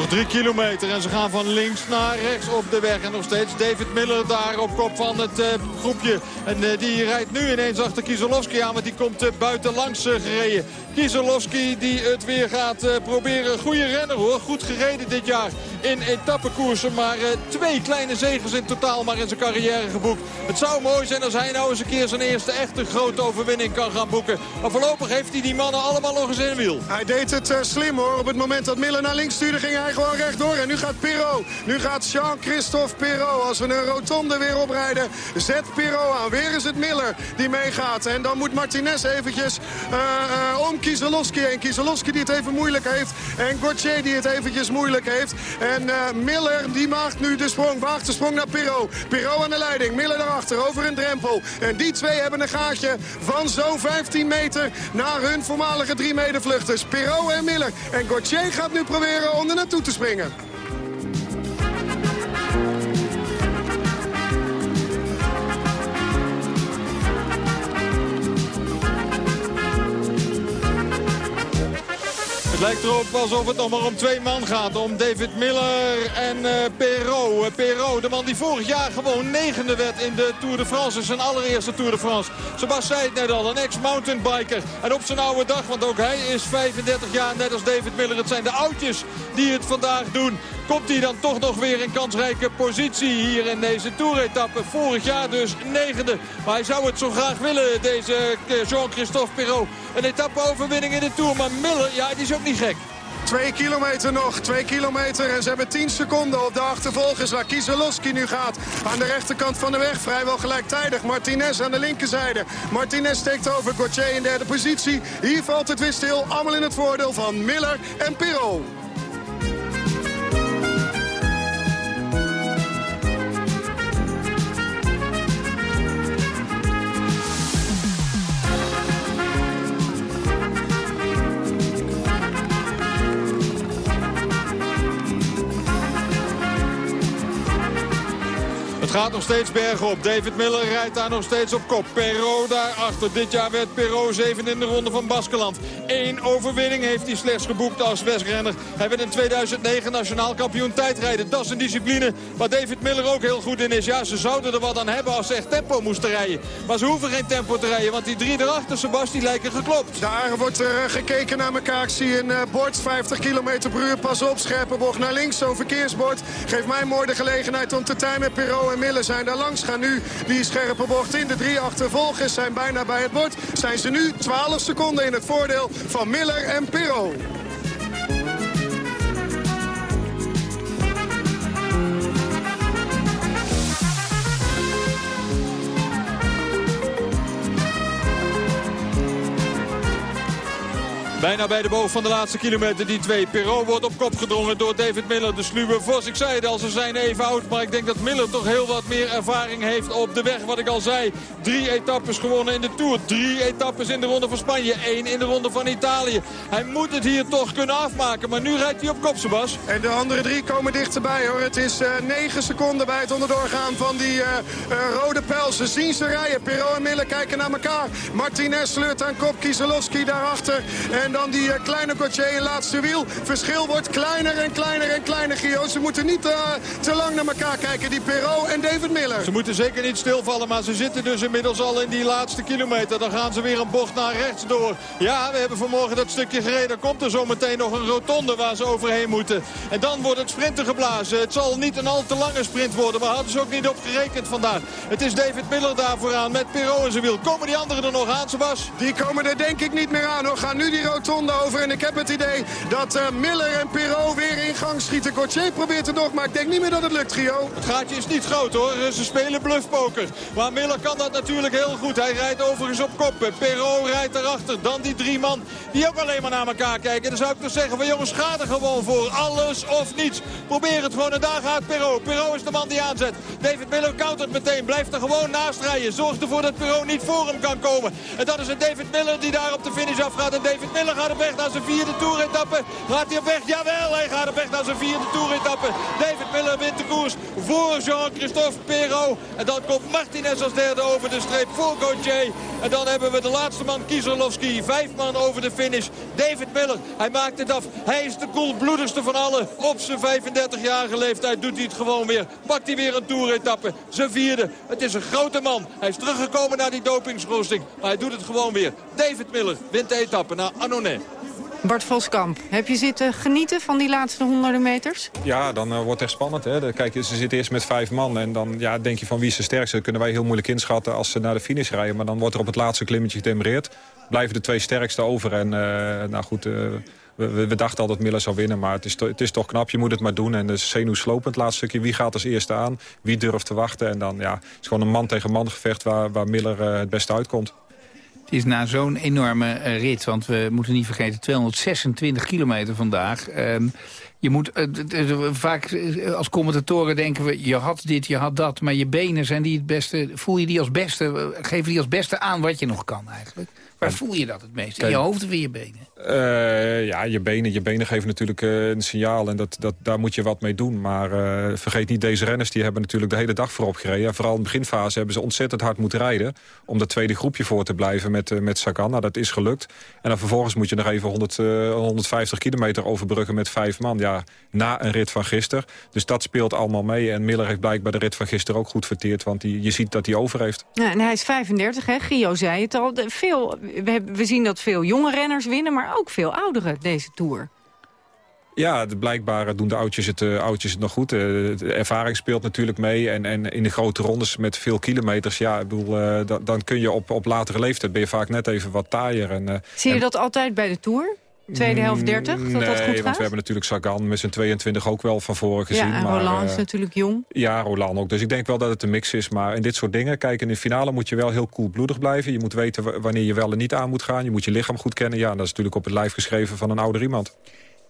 Nog drie kilometer en ze gaan van links naar rechts op de weg. En nog steeds David Miller daar op kop van het eh, groepje. En eh, die rijdt nu ineens achter Kieselowski aan, want die komt uh, buitenlangs gereden. Kieselowski die het weer gaat proberen. Goede renner hoor, goed gereden dit jaar in etappekoersen. Maar eh, twee kleine zegers in totaal maar in zijn carrière geboekt. Het zou mooi zijn als hij nou eens een keer zijn eerste echte grote overwinning kan gaan boeken. Maar voorlopig heeft hij die mannen allemaal nog eens in een wiel. Hij deed het eh, slim hoor. Op het moment dat Miller naar links stuurde ging hij gewoon rechtdoor. En nu gaat Perrault. Nu gaat Jean-Christophe Perrault. Als we een rotonde weer oprijden, zet Perrault aan. Weer is het Miller die meegaat. En dan moet Martinez eventjes eh, om Kieselowski heen. Kieselowski die het even moeilijk heeft. En Gauthier die het eventjes moeilijk heeft. En eh, Miller die maakt nu de sprong. Waagt de sprong naar Perrault. Perrault aan de leiding. Miller daarachter over een drempel. En die twee hebben een gaatje van zo'n 15 meter naar hun voormalige drie medevluchters. Perrault en Miller. En Gauthier gaat nu proberen om er naartoe te springen. Lijkt erop alsof het nog maar om twee man gaat. Om David Miller en eh Perrault. Eh, Perrault, de man die vorig jaar gewoon negende werd in de Tour de France. Zijn allereerste Tour de France. Sebas zei het net al, een ex-mountainbiker. En op zijn oude dag, want ook hij is 35 jaar, net als David Miller. Het zijn de oudjes die het vandaag doen. Komt hij dan toch nog weer in kansrijke positie hier in deze Tour-etappe. Vorig jaar dus negende. Maar hij zou het zo graag willen, deze Jean-Christophe Perrault. Een etappe-overwinning in de Tour. Maar Miller, ja, die is ook gek. Twee kilometer nog, twee kilometer. En ze hebben 10 seconden op de achtervolgers waar Kieselowski nu gaat. Aan de rechterkant van de weg, vrijwel gelijktijdig. Martinez aan de linkerzijde. Martinez steekt over, Gauthier in derde positie. Hier valt het weer stil, allemaal in het voordeel van Miller en Pirot. Nog steeds bergop. David Miller rijdt daar nog steeds op kop. Perrault daarachter. Dit jaar werd Perrault zeven in de ronde van Baskeland. Eén overwinning heeft hij slechts geboekt als Westrenner. Hij werd in 2009 nationaal kampioen tijdrijden. Dat is een discipline waar David Miller ook heel goed in is. Ja, ze zouden er wat aan hebben als ze echt tempo moesten rijden. Maar ze hoeven geen tempo te rijden, want die drie erachter, Sebasti, lijken geklopt. Daar wordt er eh, gekeken naar elkaar. Ik zie een eh, bord, 50 km per uur. Pas op, scherpe bocht naar links. Zo'n verkeersbord geeft mij mooi de gelegenheid om te timen. Perrault en Miller zijn daar langs. Gaan nu die scherpe bocht in. De drie achtervolgers zijn bijna bij het bord. Zijn ze nu 12 seconden in het voordeel van Miller en Perrault. Bijna bij de boog van de laatste kilometer, die twee. Perrault wordt op kop gedrongen door David Miller, de sluwe Vos. Ik zei het al, ze zijn even oud, maar ik denk dat Miller toch heel wat meer ervaring heeft op de weg. Wat ik al zei, drie etappes gewonnen in de Tour. Drie etappes in de ronde van Spanje, één in de ronde van Italië. Hij moet het hier toch kunnen afmaken, maar nu rijdt hij op kop, Sebas. En de andere drie komen dichterbij hoor. Het is eh 9 seconden bij het onderdoorgaan van die eh, eh, rode pijl. Ze zien ze rijden. Perrault en Miller kijken naar elkaar. Martinez sleurt aan kop. Kieselowski daarachter. En dan die eh, kleine Gauthier in laatste wiel. Verschil wordt kleiner en kleiner en kleiner, Gio. Ze moeten niet eh, te lang naar elkaar kijken. Die Perrault en David Miller. Ze moeten zeker niet stilvallen, maar ze zitten dus inmiddels al in die laatste kilometer. Dan gaan ze weer een bocht naar rechts door. Ja, we hebben vanmorgen dat stukje gereden. Komt er zo meteen nog een rotonde waar ze overheen moeten. En dan wordt het sprinten geblazen. Het zal niet een al te lange sprint worden, maar hadden ze ook niet op gerekend vandaag. Het is David Miller daar vooraan met Perrault in zijn wiel. Komen die anderen er nog aan, Sebas? Die komen er denk ik niet meer aan hoor. Gaan nu die rotonde over. En ik heb het idee dat eh, Miller en Perrault weer in gang schieten. Gauthier probeert het nog, maar ik denk niet meer dat het lukt, Gio. Het gaatje is niet groot hoor. Ze spelen bluffpoker. Maar Miller kan dat natuurlijk heel goed. Hij rijdt overigens op kop. Perrault rijdt erachter. Dan die drie man die ook alleen maar naar elkaar kijken. Dan zou ik dus zeggen van jongens, ga er gewoon voor. Alles of niets. Probeer het gewoon en daar gaat Perrault. Perrault is de man die aanzet. David Miller countert meteen. Blijft er gewoon naast rijden. Zorgt ervoor dat Perrault niet voor hem kan komen. En dat is een David Miller die daar op de finish afgaat. En David Miller gaat op weg naar zijn vierde toeretappe. Gaat hij op weg? Jawel, hij gaat op weg naar zijn vierde toeretappe. David Miller wint de koers voor Jean-Christophe Perrault. En dan komt Martinez als derde over de streep voor Gauthier. En dan hebben we de laatste man Kieselowski. Vijf man over de finish. David Miller, hij maakt het af. Hij is de koelbloedigste van allen. Op zijn 35-jarige leeftijd doet hij het gewoon weer. Pakt hij weer een toeretappe. Zijn vierde. Het is een grote man. Hij is teruggekomen naar die dopingschorsing. Maar hij doet het gewoon weer. David Miller wint de etappe naar Bart Voskamp, heb je zitten genieten van die laatste honderden meters? Ja, dan eh, wordt het echt spannend. Hè. De- Kijk, ze zitten eerst met vijf man. En dan ja, denk je van wie is de sterkste. Dat kunnen wij heel moeilijk inschatten als ze naar de finish rijden. Maar dan wordt er op het laatste klimmetje getempereerd. Blijven de twee sterkste over. En eh, nou goed, eh, we, we- dachten al dat Miller zou winnen. Maar het is, to- het is toch knap. Je moet het maar doen. En is zenuwslopend het laatste stukje. Wie gaat als eerste aan? Wie durft te wachten? En dan ja, het is gewoon een man tegen man gevecht waar, waar Miller het beste uitkomt. Het is na zo'n enorme eh, rit, want we moeten niet vergeten... 226 kilometer vandaag. Ehm, je moet eh, vaak eh, als commentatoren denken we... je had dit, je had dat, maar je benen zijn die het beste... voel je die als beste, geven die als beste aan wat je nog kan eigenlijk? Waar voel je dat het meest? In je hoofd of in je benen? Eh, ja, je benen, je benen geven natuurlijk eh, een signaal en dat, dat, daar moet je wat mee doen. Maar eh, vergeet niet, deze renners die hebben natuurlijk de hele dag voorop gereden. En vooral in de beginfase hebben ze ontzettend hard moeten rijden... om dat tweede groepje voor te blijven met, met Sagan. Nou, dat is gelukt. En dan vervolgens moet je nog even 100, eh, 150 kilometer overbruggen met vijf man. Ja, na een rit van gisteren. Dus dat speelt allemaal mee. En Miller heeft blijkbaar de rit van gisteren ook goed verteerd... want die, je ziet dat hij over heeft. Ja, en hij is 35, hè? Gio zei het al. Veel, we, we zien dat veel jonge renners winnen, maar ook veel ouderen deze Tour. Ja, de- blijkbaar doen de oudjes het, eh, oudjes het nog goed. Eh, de ervaring speelt natuurlijk mee. En, en in de grote rondes met veel kilometers... ja, ik bedoel, eh, dan, kun je op, op latere leeftijd... ben je vaak net even wat taaier. En, Zie je en- dat altijd bij de Tour? Tweede helft 30, dat nee, dat goed want gaat? we hebben natuurlijk Sagan met zijn 22 ook wel van voren gezien. ja, en maar, Roland is eh, natuurlijk jong. Ja, Roland ook. Dus ik denk wel dat het een mix is. Maar in dit soort dingen, kijk, in de finale moet je wel heel koelbloedig blijven. Je moet weten wa- wanneer je wel en niet aan moet gaan. Je moet je lichaam goed kennen. Ja, en dat is natuurlijk op het lijf geschreven van een ouder iemand.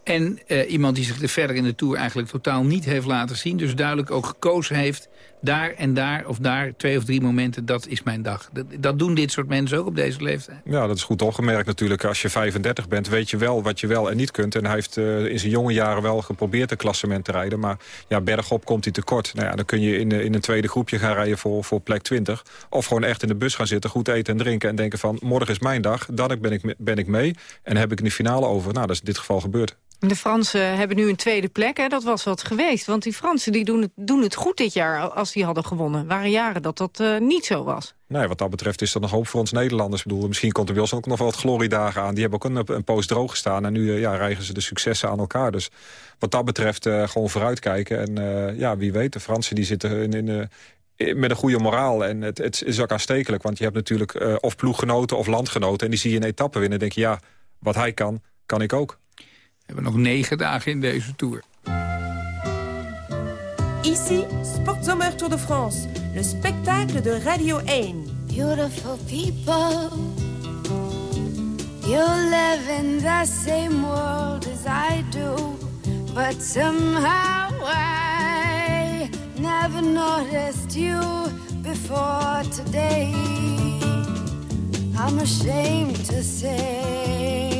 En eh, iemand die zich er verder in de Tour eigenlijk totaal niet heeft laten zien. Dus duidelijk ook gekozen heeft. Daar en daar of daar, twee of drie momenten, dat is mijn dag. Dat, dat doen dit soort mensen ook op deze leeftijd. Ja, dat is goed opgemerkt natuurlijk. Als je 35 bent, weet je wel wat je wel en niet kunt. En hij heeft eh, in zijn jonge jaren wel geprobeerd een klassement te rijden. Maar ja, bergop komt hij tekort. Nou ja, dan kun je in, eh, in een tweede groepje gaan rijden voor, voor plek 20. Of gewoon echt in de bus gaan zitten, goed eten en drinken... en denken van, morgen is mijn dag, dan ben ik, ben ik mee. En heb ik in de finale over. Nou, dat is in dit geval gebeurd. De Fransen hebben nu een tweede plek. Hè? Dat was wat geweest. Want die Fransen die doen, het, doen het goed dit jaar als die hadden gewonnen. waren jaren dat dat eh, niet zo was. Nee, wat dat betreft is er nog hoop voor ons Nederlanders. Bedoel, misschien komt er bij ons ook nog wel wat gloriedagen aan. Die hebben ook een, een poos droog gestaan. En nu eh, ja, rijgen ze de successen aan elkaar. Dus wat dat betreft eh, gewoon vooruitkijken. En ja, wie weet, de Fransen die zitten in... in met een goede moraal. En het, het is ook aanstekelijk. Want je hebt natuurlijk of ploeggenoten of landgenoten. En die zie je in etappen winnen. En denk je, ja, wat hij kan, kan ik ook. We hebben nog negen dagen in deze Tour. Ici, Sportzomer Tour de France, le spectacle de Radio 1. Beautiful people, you live in the same world as I do, but somehow I never noticed you before today. I'm ashamed to say,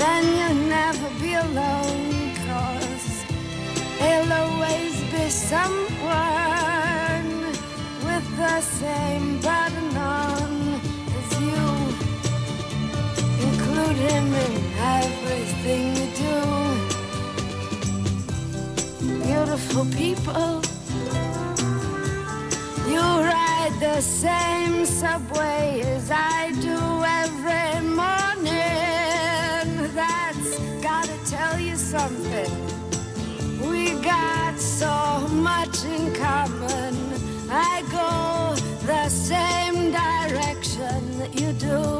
then you'll never be alone, cause there'll always be someone with the same everything you do. Beautiful people, you ride the same subway as I do every morning. That's gotta tell you something. We got so much in common. I go the same direction that you do.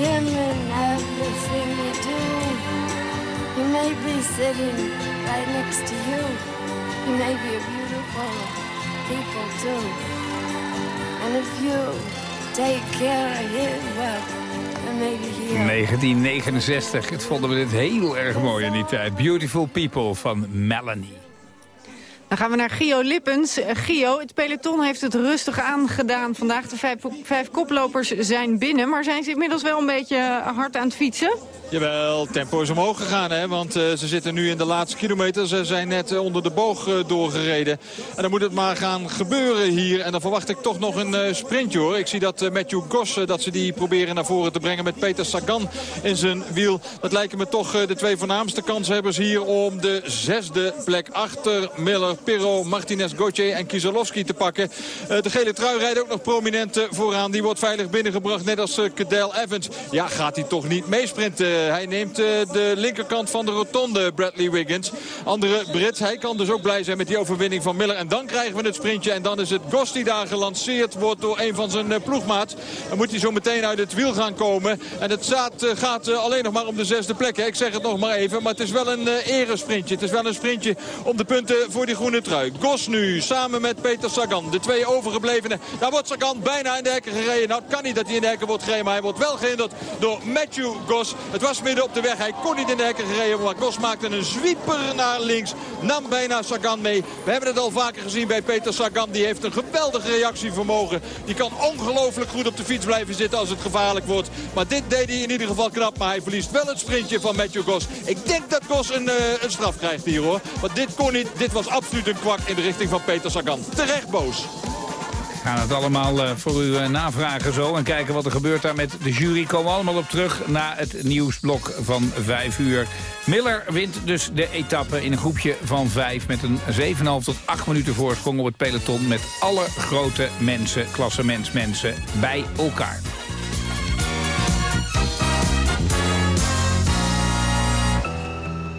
him in everything you do. He may be sitting right next to you. He may be a beautiful people too. And if you take care of him, well, then maybe he'll 1969, het vonden we dit heel erg mooi in die tijd. Beautiful People van Melanie. Dan gaan we naar Gio Lippens. Eh, Gio, het peloton heeft het rustig aangedaan. Vandaag de vijf, vijf koplopers zijn binnen, maar zijn ze inmiddels wel een beetje hard aan het fietsen? Jawel, tempo is omhoog gegaan, hè, want eh, ze zitten nu in de laatste kilometer. Ze zijn net eh, onder de boog eh, doorgereden. En dan moet het maar gaan gebeuren hier. En dan verwacht ik toch nog een sprintje, hoor. Ik zie dat Matthew Goss, dat ze die proberen naar voren te brengen met Peter Sagan in zijn wiel. Dat lijken me toch de twee voornaamste kanshebbers hier om de zesde plek achter Miller, Pirro, Martinez, Gauthier en Kieselowski te pakken. De gele trui rijdt ook nog prominent vooraan. Die wordt veilig binnengebracht, net als Cadel Evans. Ja, gaat hij toch niet meesprinten. Hij neemt uh, de linkerkant van de rotonde, Bradley Wiggins. Andere Brit, hij kan dus ook blij zijn met die overwinning van Miller. En dan krijgen we het sprintje. En dan is het Gos die daar gelanceerd wordt door een van zijn uh, ploegmaats. Dan moet hij zo meteen uit het wiel gaan komen. En het gaat alleen nog maar om de zesde plek. Hè. Ik zeg het nog maar even, maar het is wel een eresprintje. Het is wel een sprintje om de punten voor die groene trui. Gos nu, samen met Peter Sagan. De twee overgeblevenen. Daar wordt Sagan bijna in de hekken gereden. Nou, kan niet dat hij in de hekken wordt gereden, maar hij wordt wel gehinderd door Matthew Gos. Het was midden op de weg. Hij kon niet in de hekken gereden, maar Gos maakte een zwieper naar links. Nam bijna Sagan mee. We hebben het al vaker gezien bij Peter Sagan. Die heeft een geweldig reactievermogen. Die kan ongelooflijk goed op de fiets blijven zitten als het gevaarlijk wordt. Maar dit deed hij in ieder geval knap. Maar hij verliest wel het sprintje van Matthew Gos. Ik denk dat Gos een, uh, een straf krijgt hier hoor. Want dit kon niet. Dit was absoluut een kwak in de richting van Peter Sagan. Terecht boos. We gaan het allemaal uh, voor u uh, navragen zo. En kijken wat er gebeurt daar met de jury. Komen we allemaal op terug na het nieuwsblok van 5 uur. Miller wint dus de etappe in een groepje van 5... met een 7,5 tot 8 minuten voorsprong op het peloton... met alle grote mensen, klassementsmensen bij elkaar.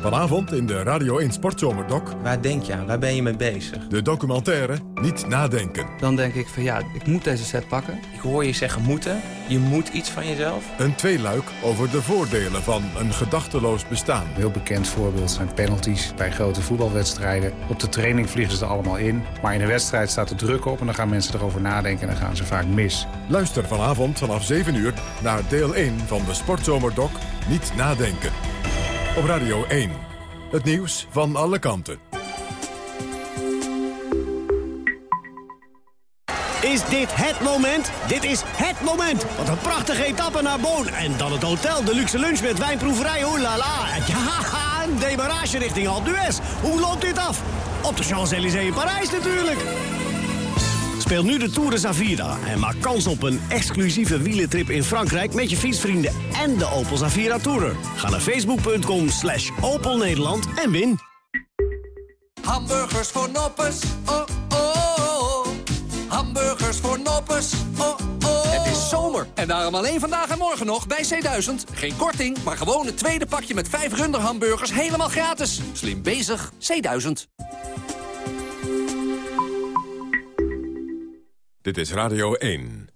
Vanavond in de Radio 1 Sportzomerdok. Waar denk je aan? Waar ben je mee bezig? De documentaire Niet Nadenken. Dan denk ik van ja, ik moet deze set pakken. Ik hoor je zeggen moeten. Je moet iets van jezelf. Een tweeluik over de voordelen van een gedachteloos bestaan. Een heel bekend voorbeeld zijn penalties bij grote voetbalwedstrijden. Op de training vliegen ze er allemaal in. Maar in een wedstrijd staat er druk op en dan gaan mensen erover nadenken en dan gaan ze vaak mis. Luister vanavond vanaf 7 uur naar deel 1 van de Sportzomerdok Niet Nadenken. Op Radio 1. Het nieuws van alle kanten. Is dit het moment? Dit is het moment. Wat een prachtige etappe naar Boon. En dan het hotel, de luxe lunch met wijnproeverij. La. Ja, een demarage richting Alpe. Hoe loopt dit af? Op de Champs-Élysées in Parijs natuurlijk. Speel nu de Tour de Zavira en maak kans op een exclusieve wielentrip in Frankrijk... met je fietsvrienden en de Opel Zavira Tourer. Ga naar facebook.com slash Opel Nederland en win. Hamburgers voor noppers, oh oh. Hamburgers voor noppers, oh oh. Het is zomer en daarom alleen vandaag en morgen nog bij C1000. Geen korting, maar gewoon het tweede pakje met vijf runderhamburgers helemaal gratis. Slim bezig, C1000. Dit is Radio 1.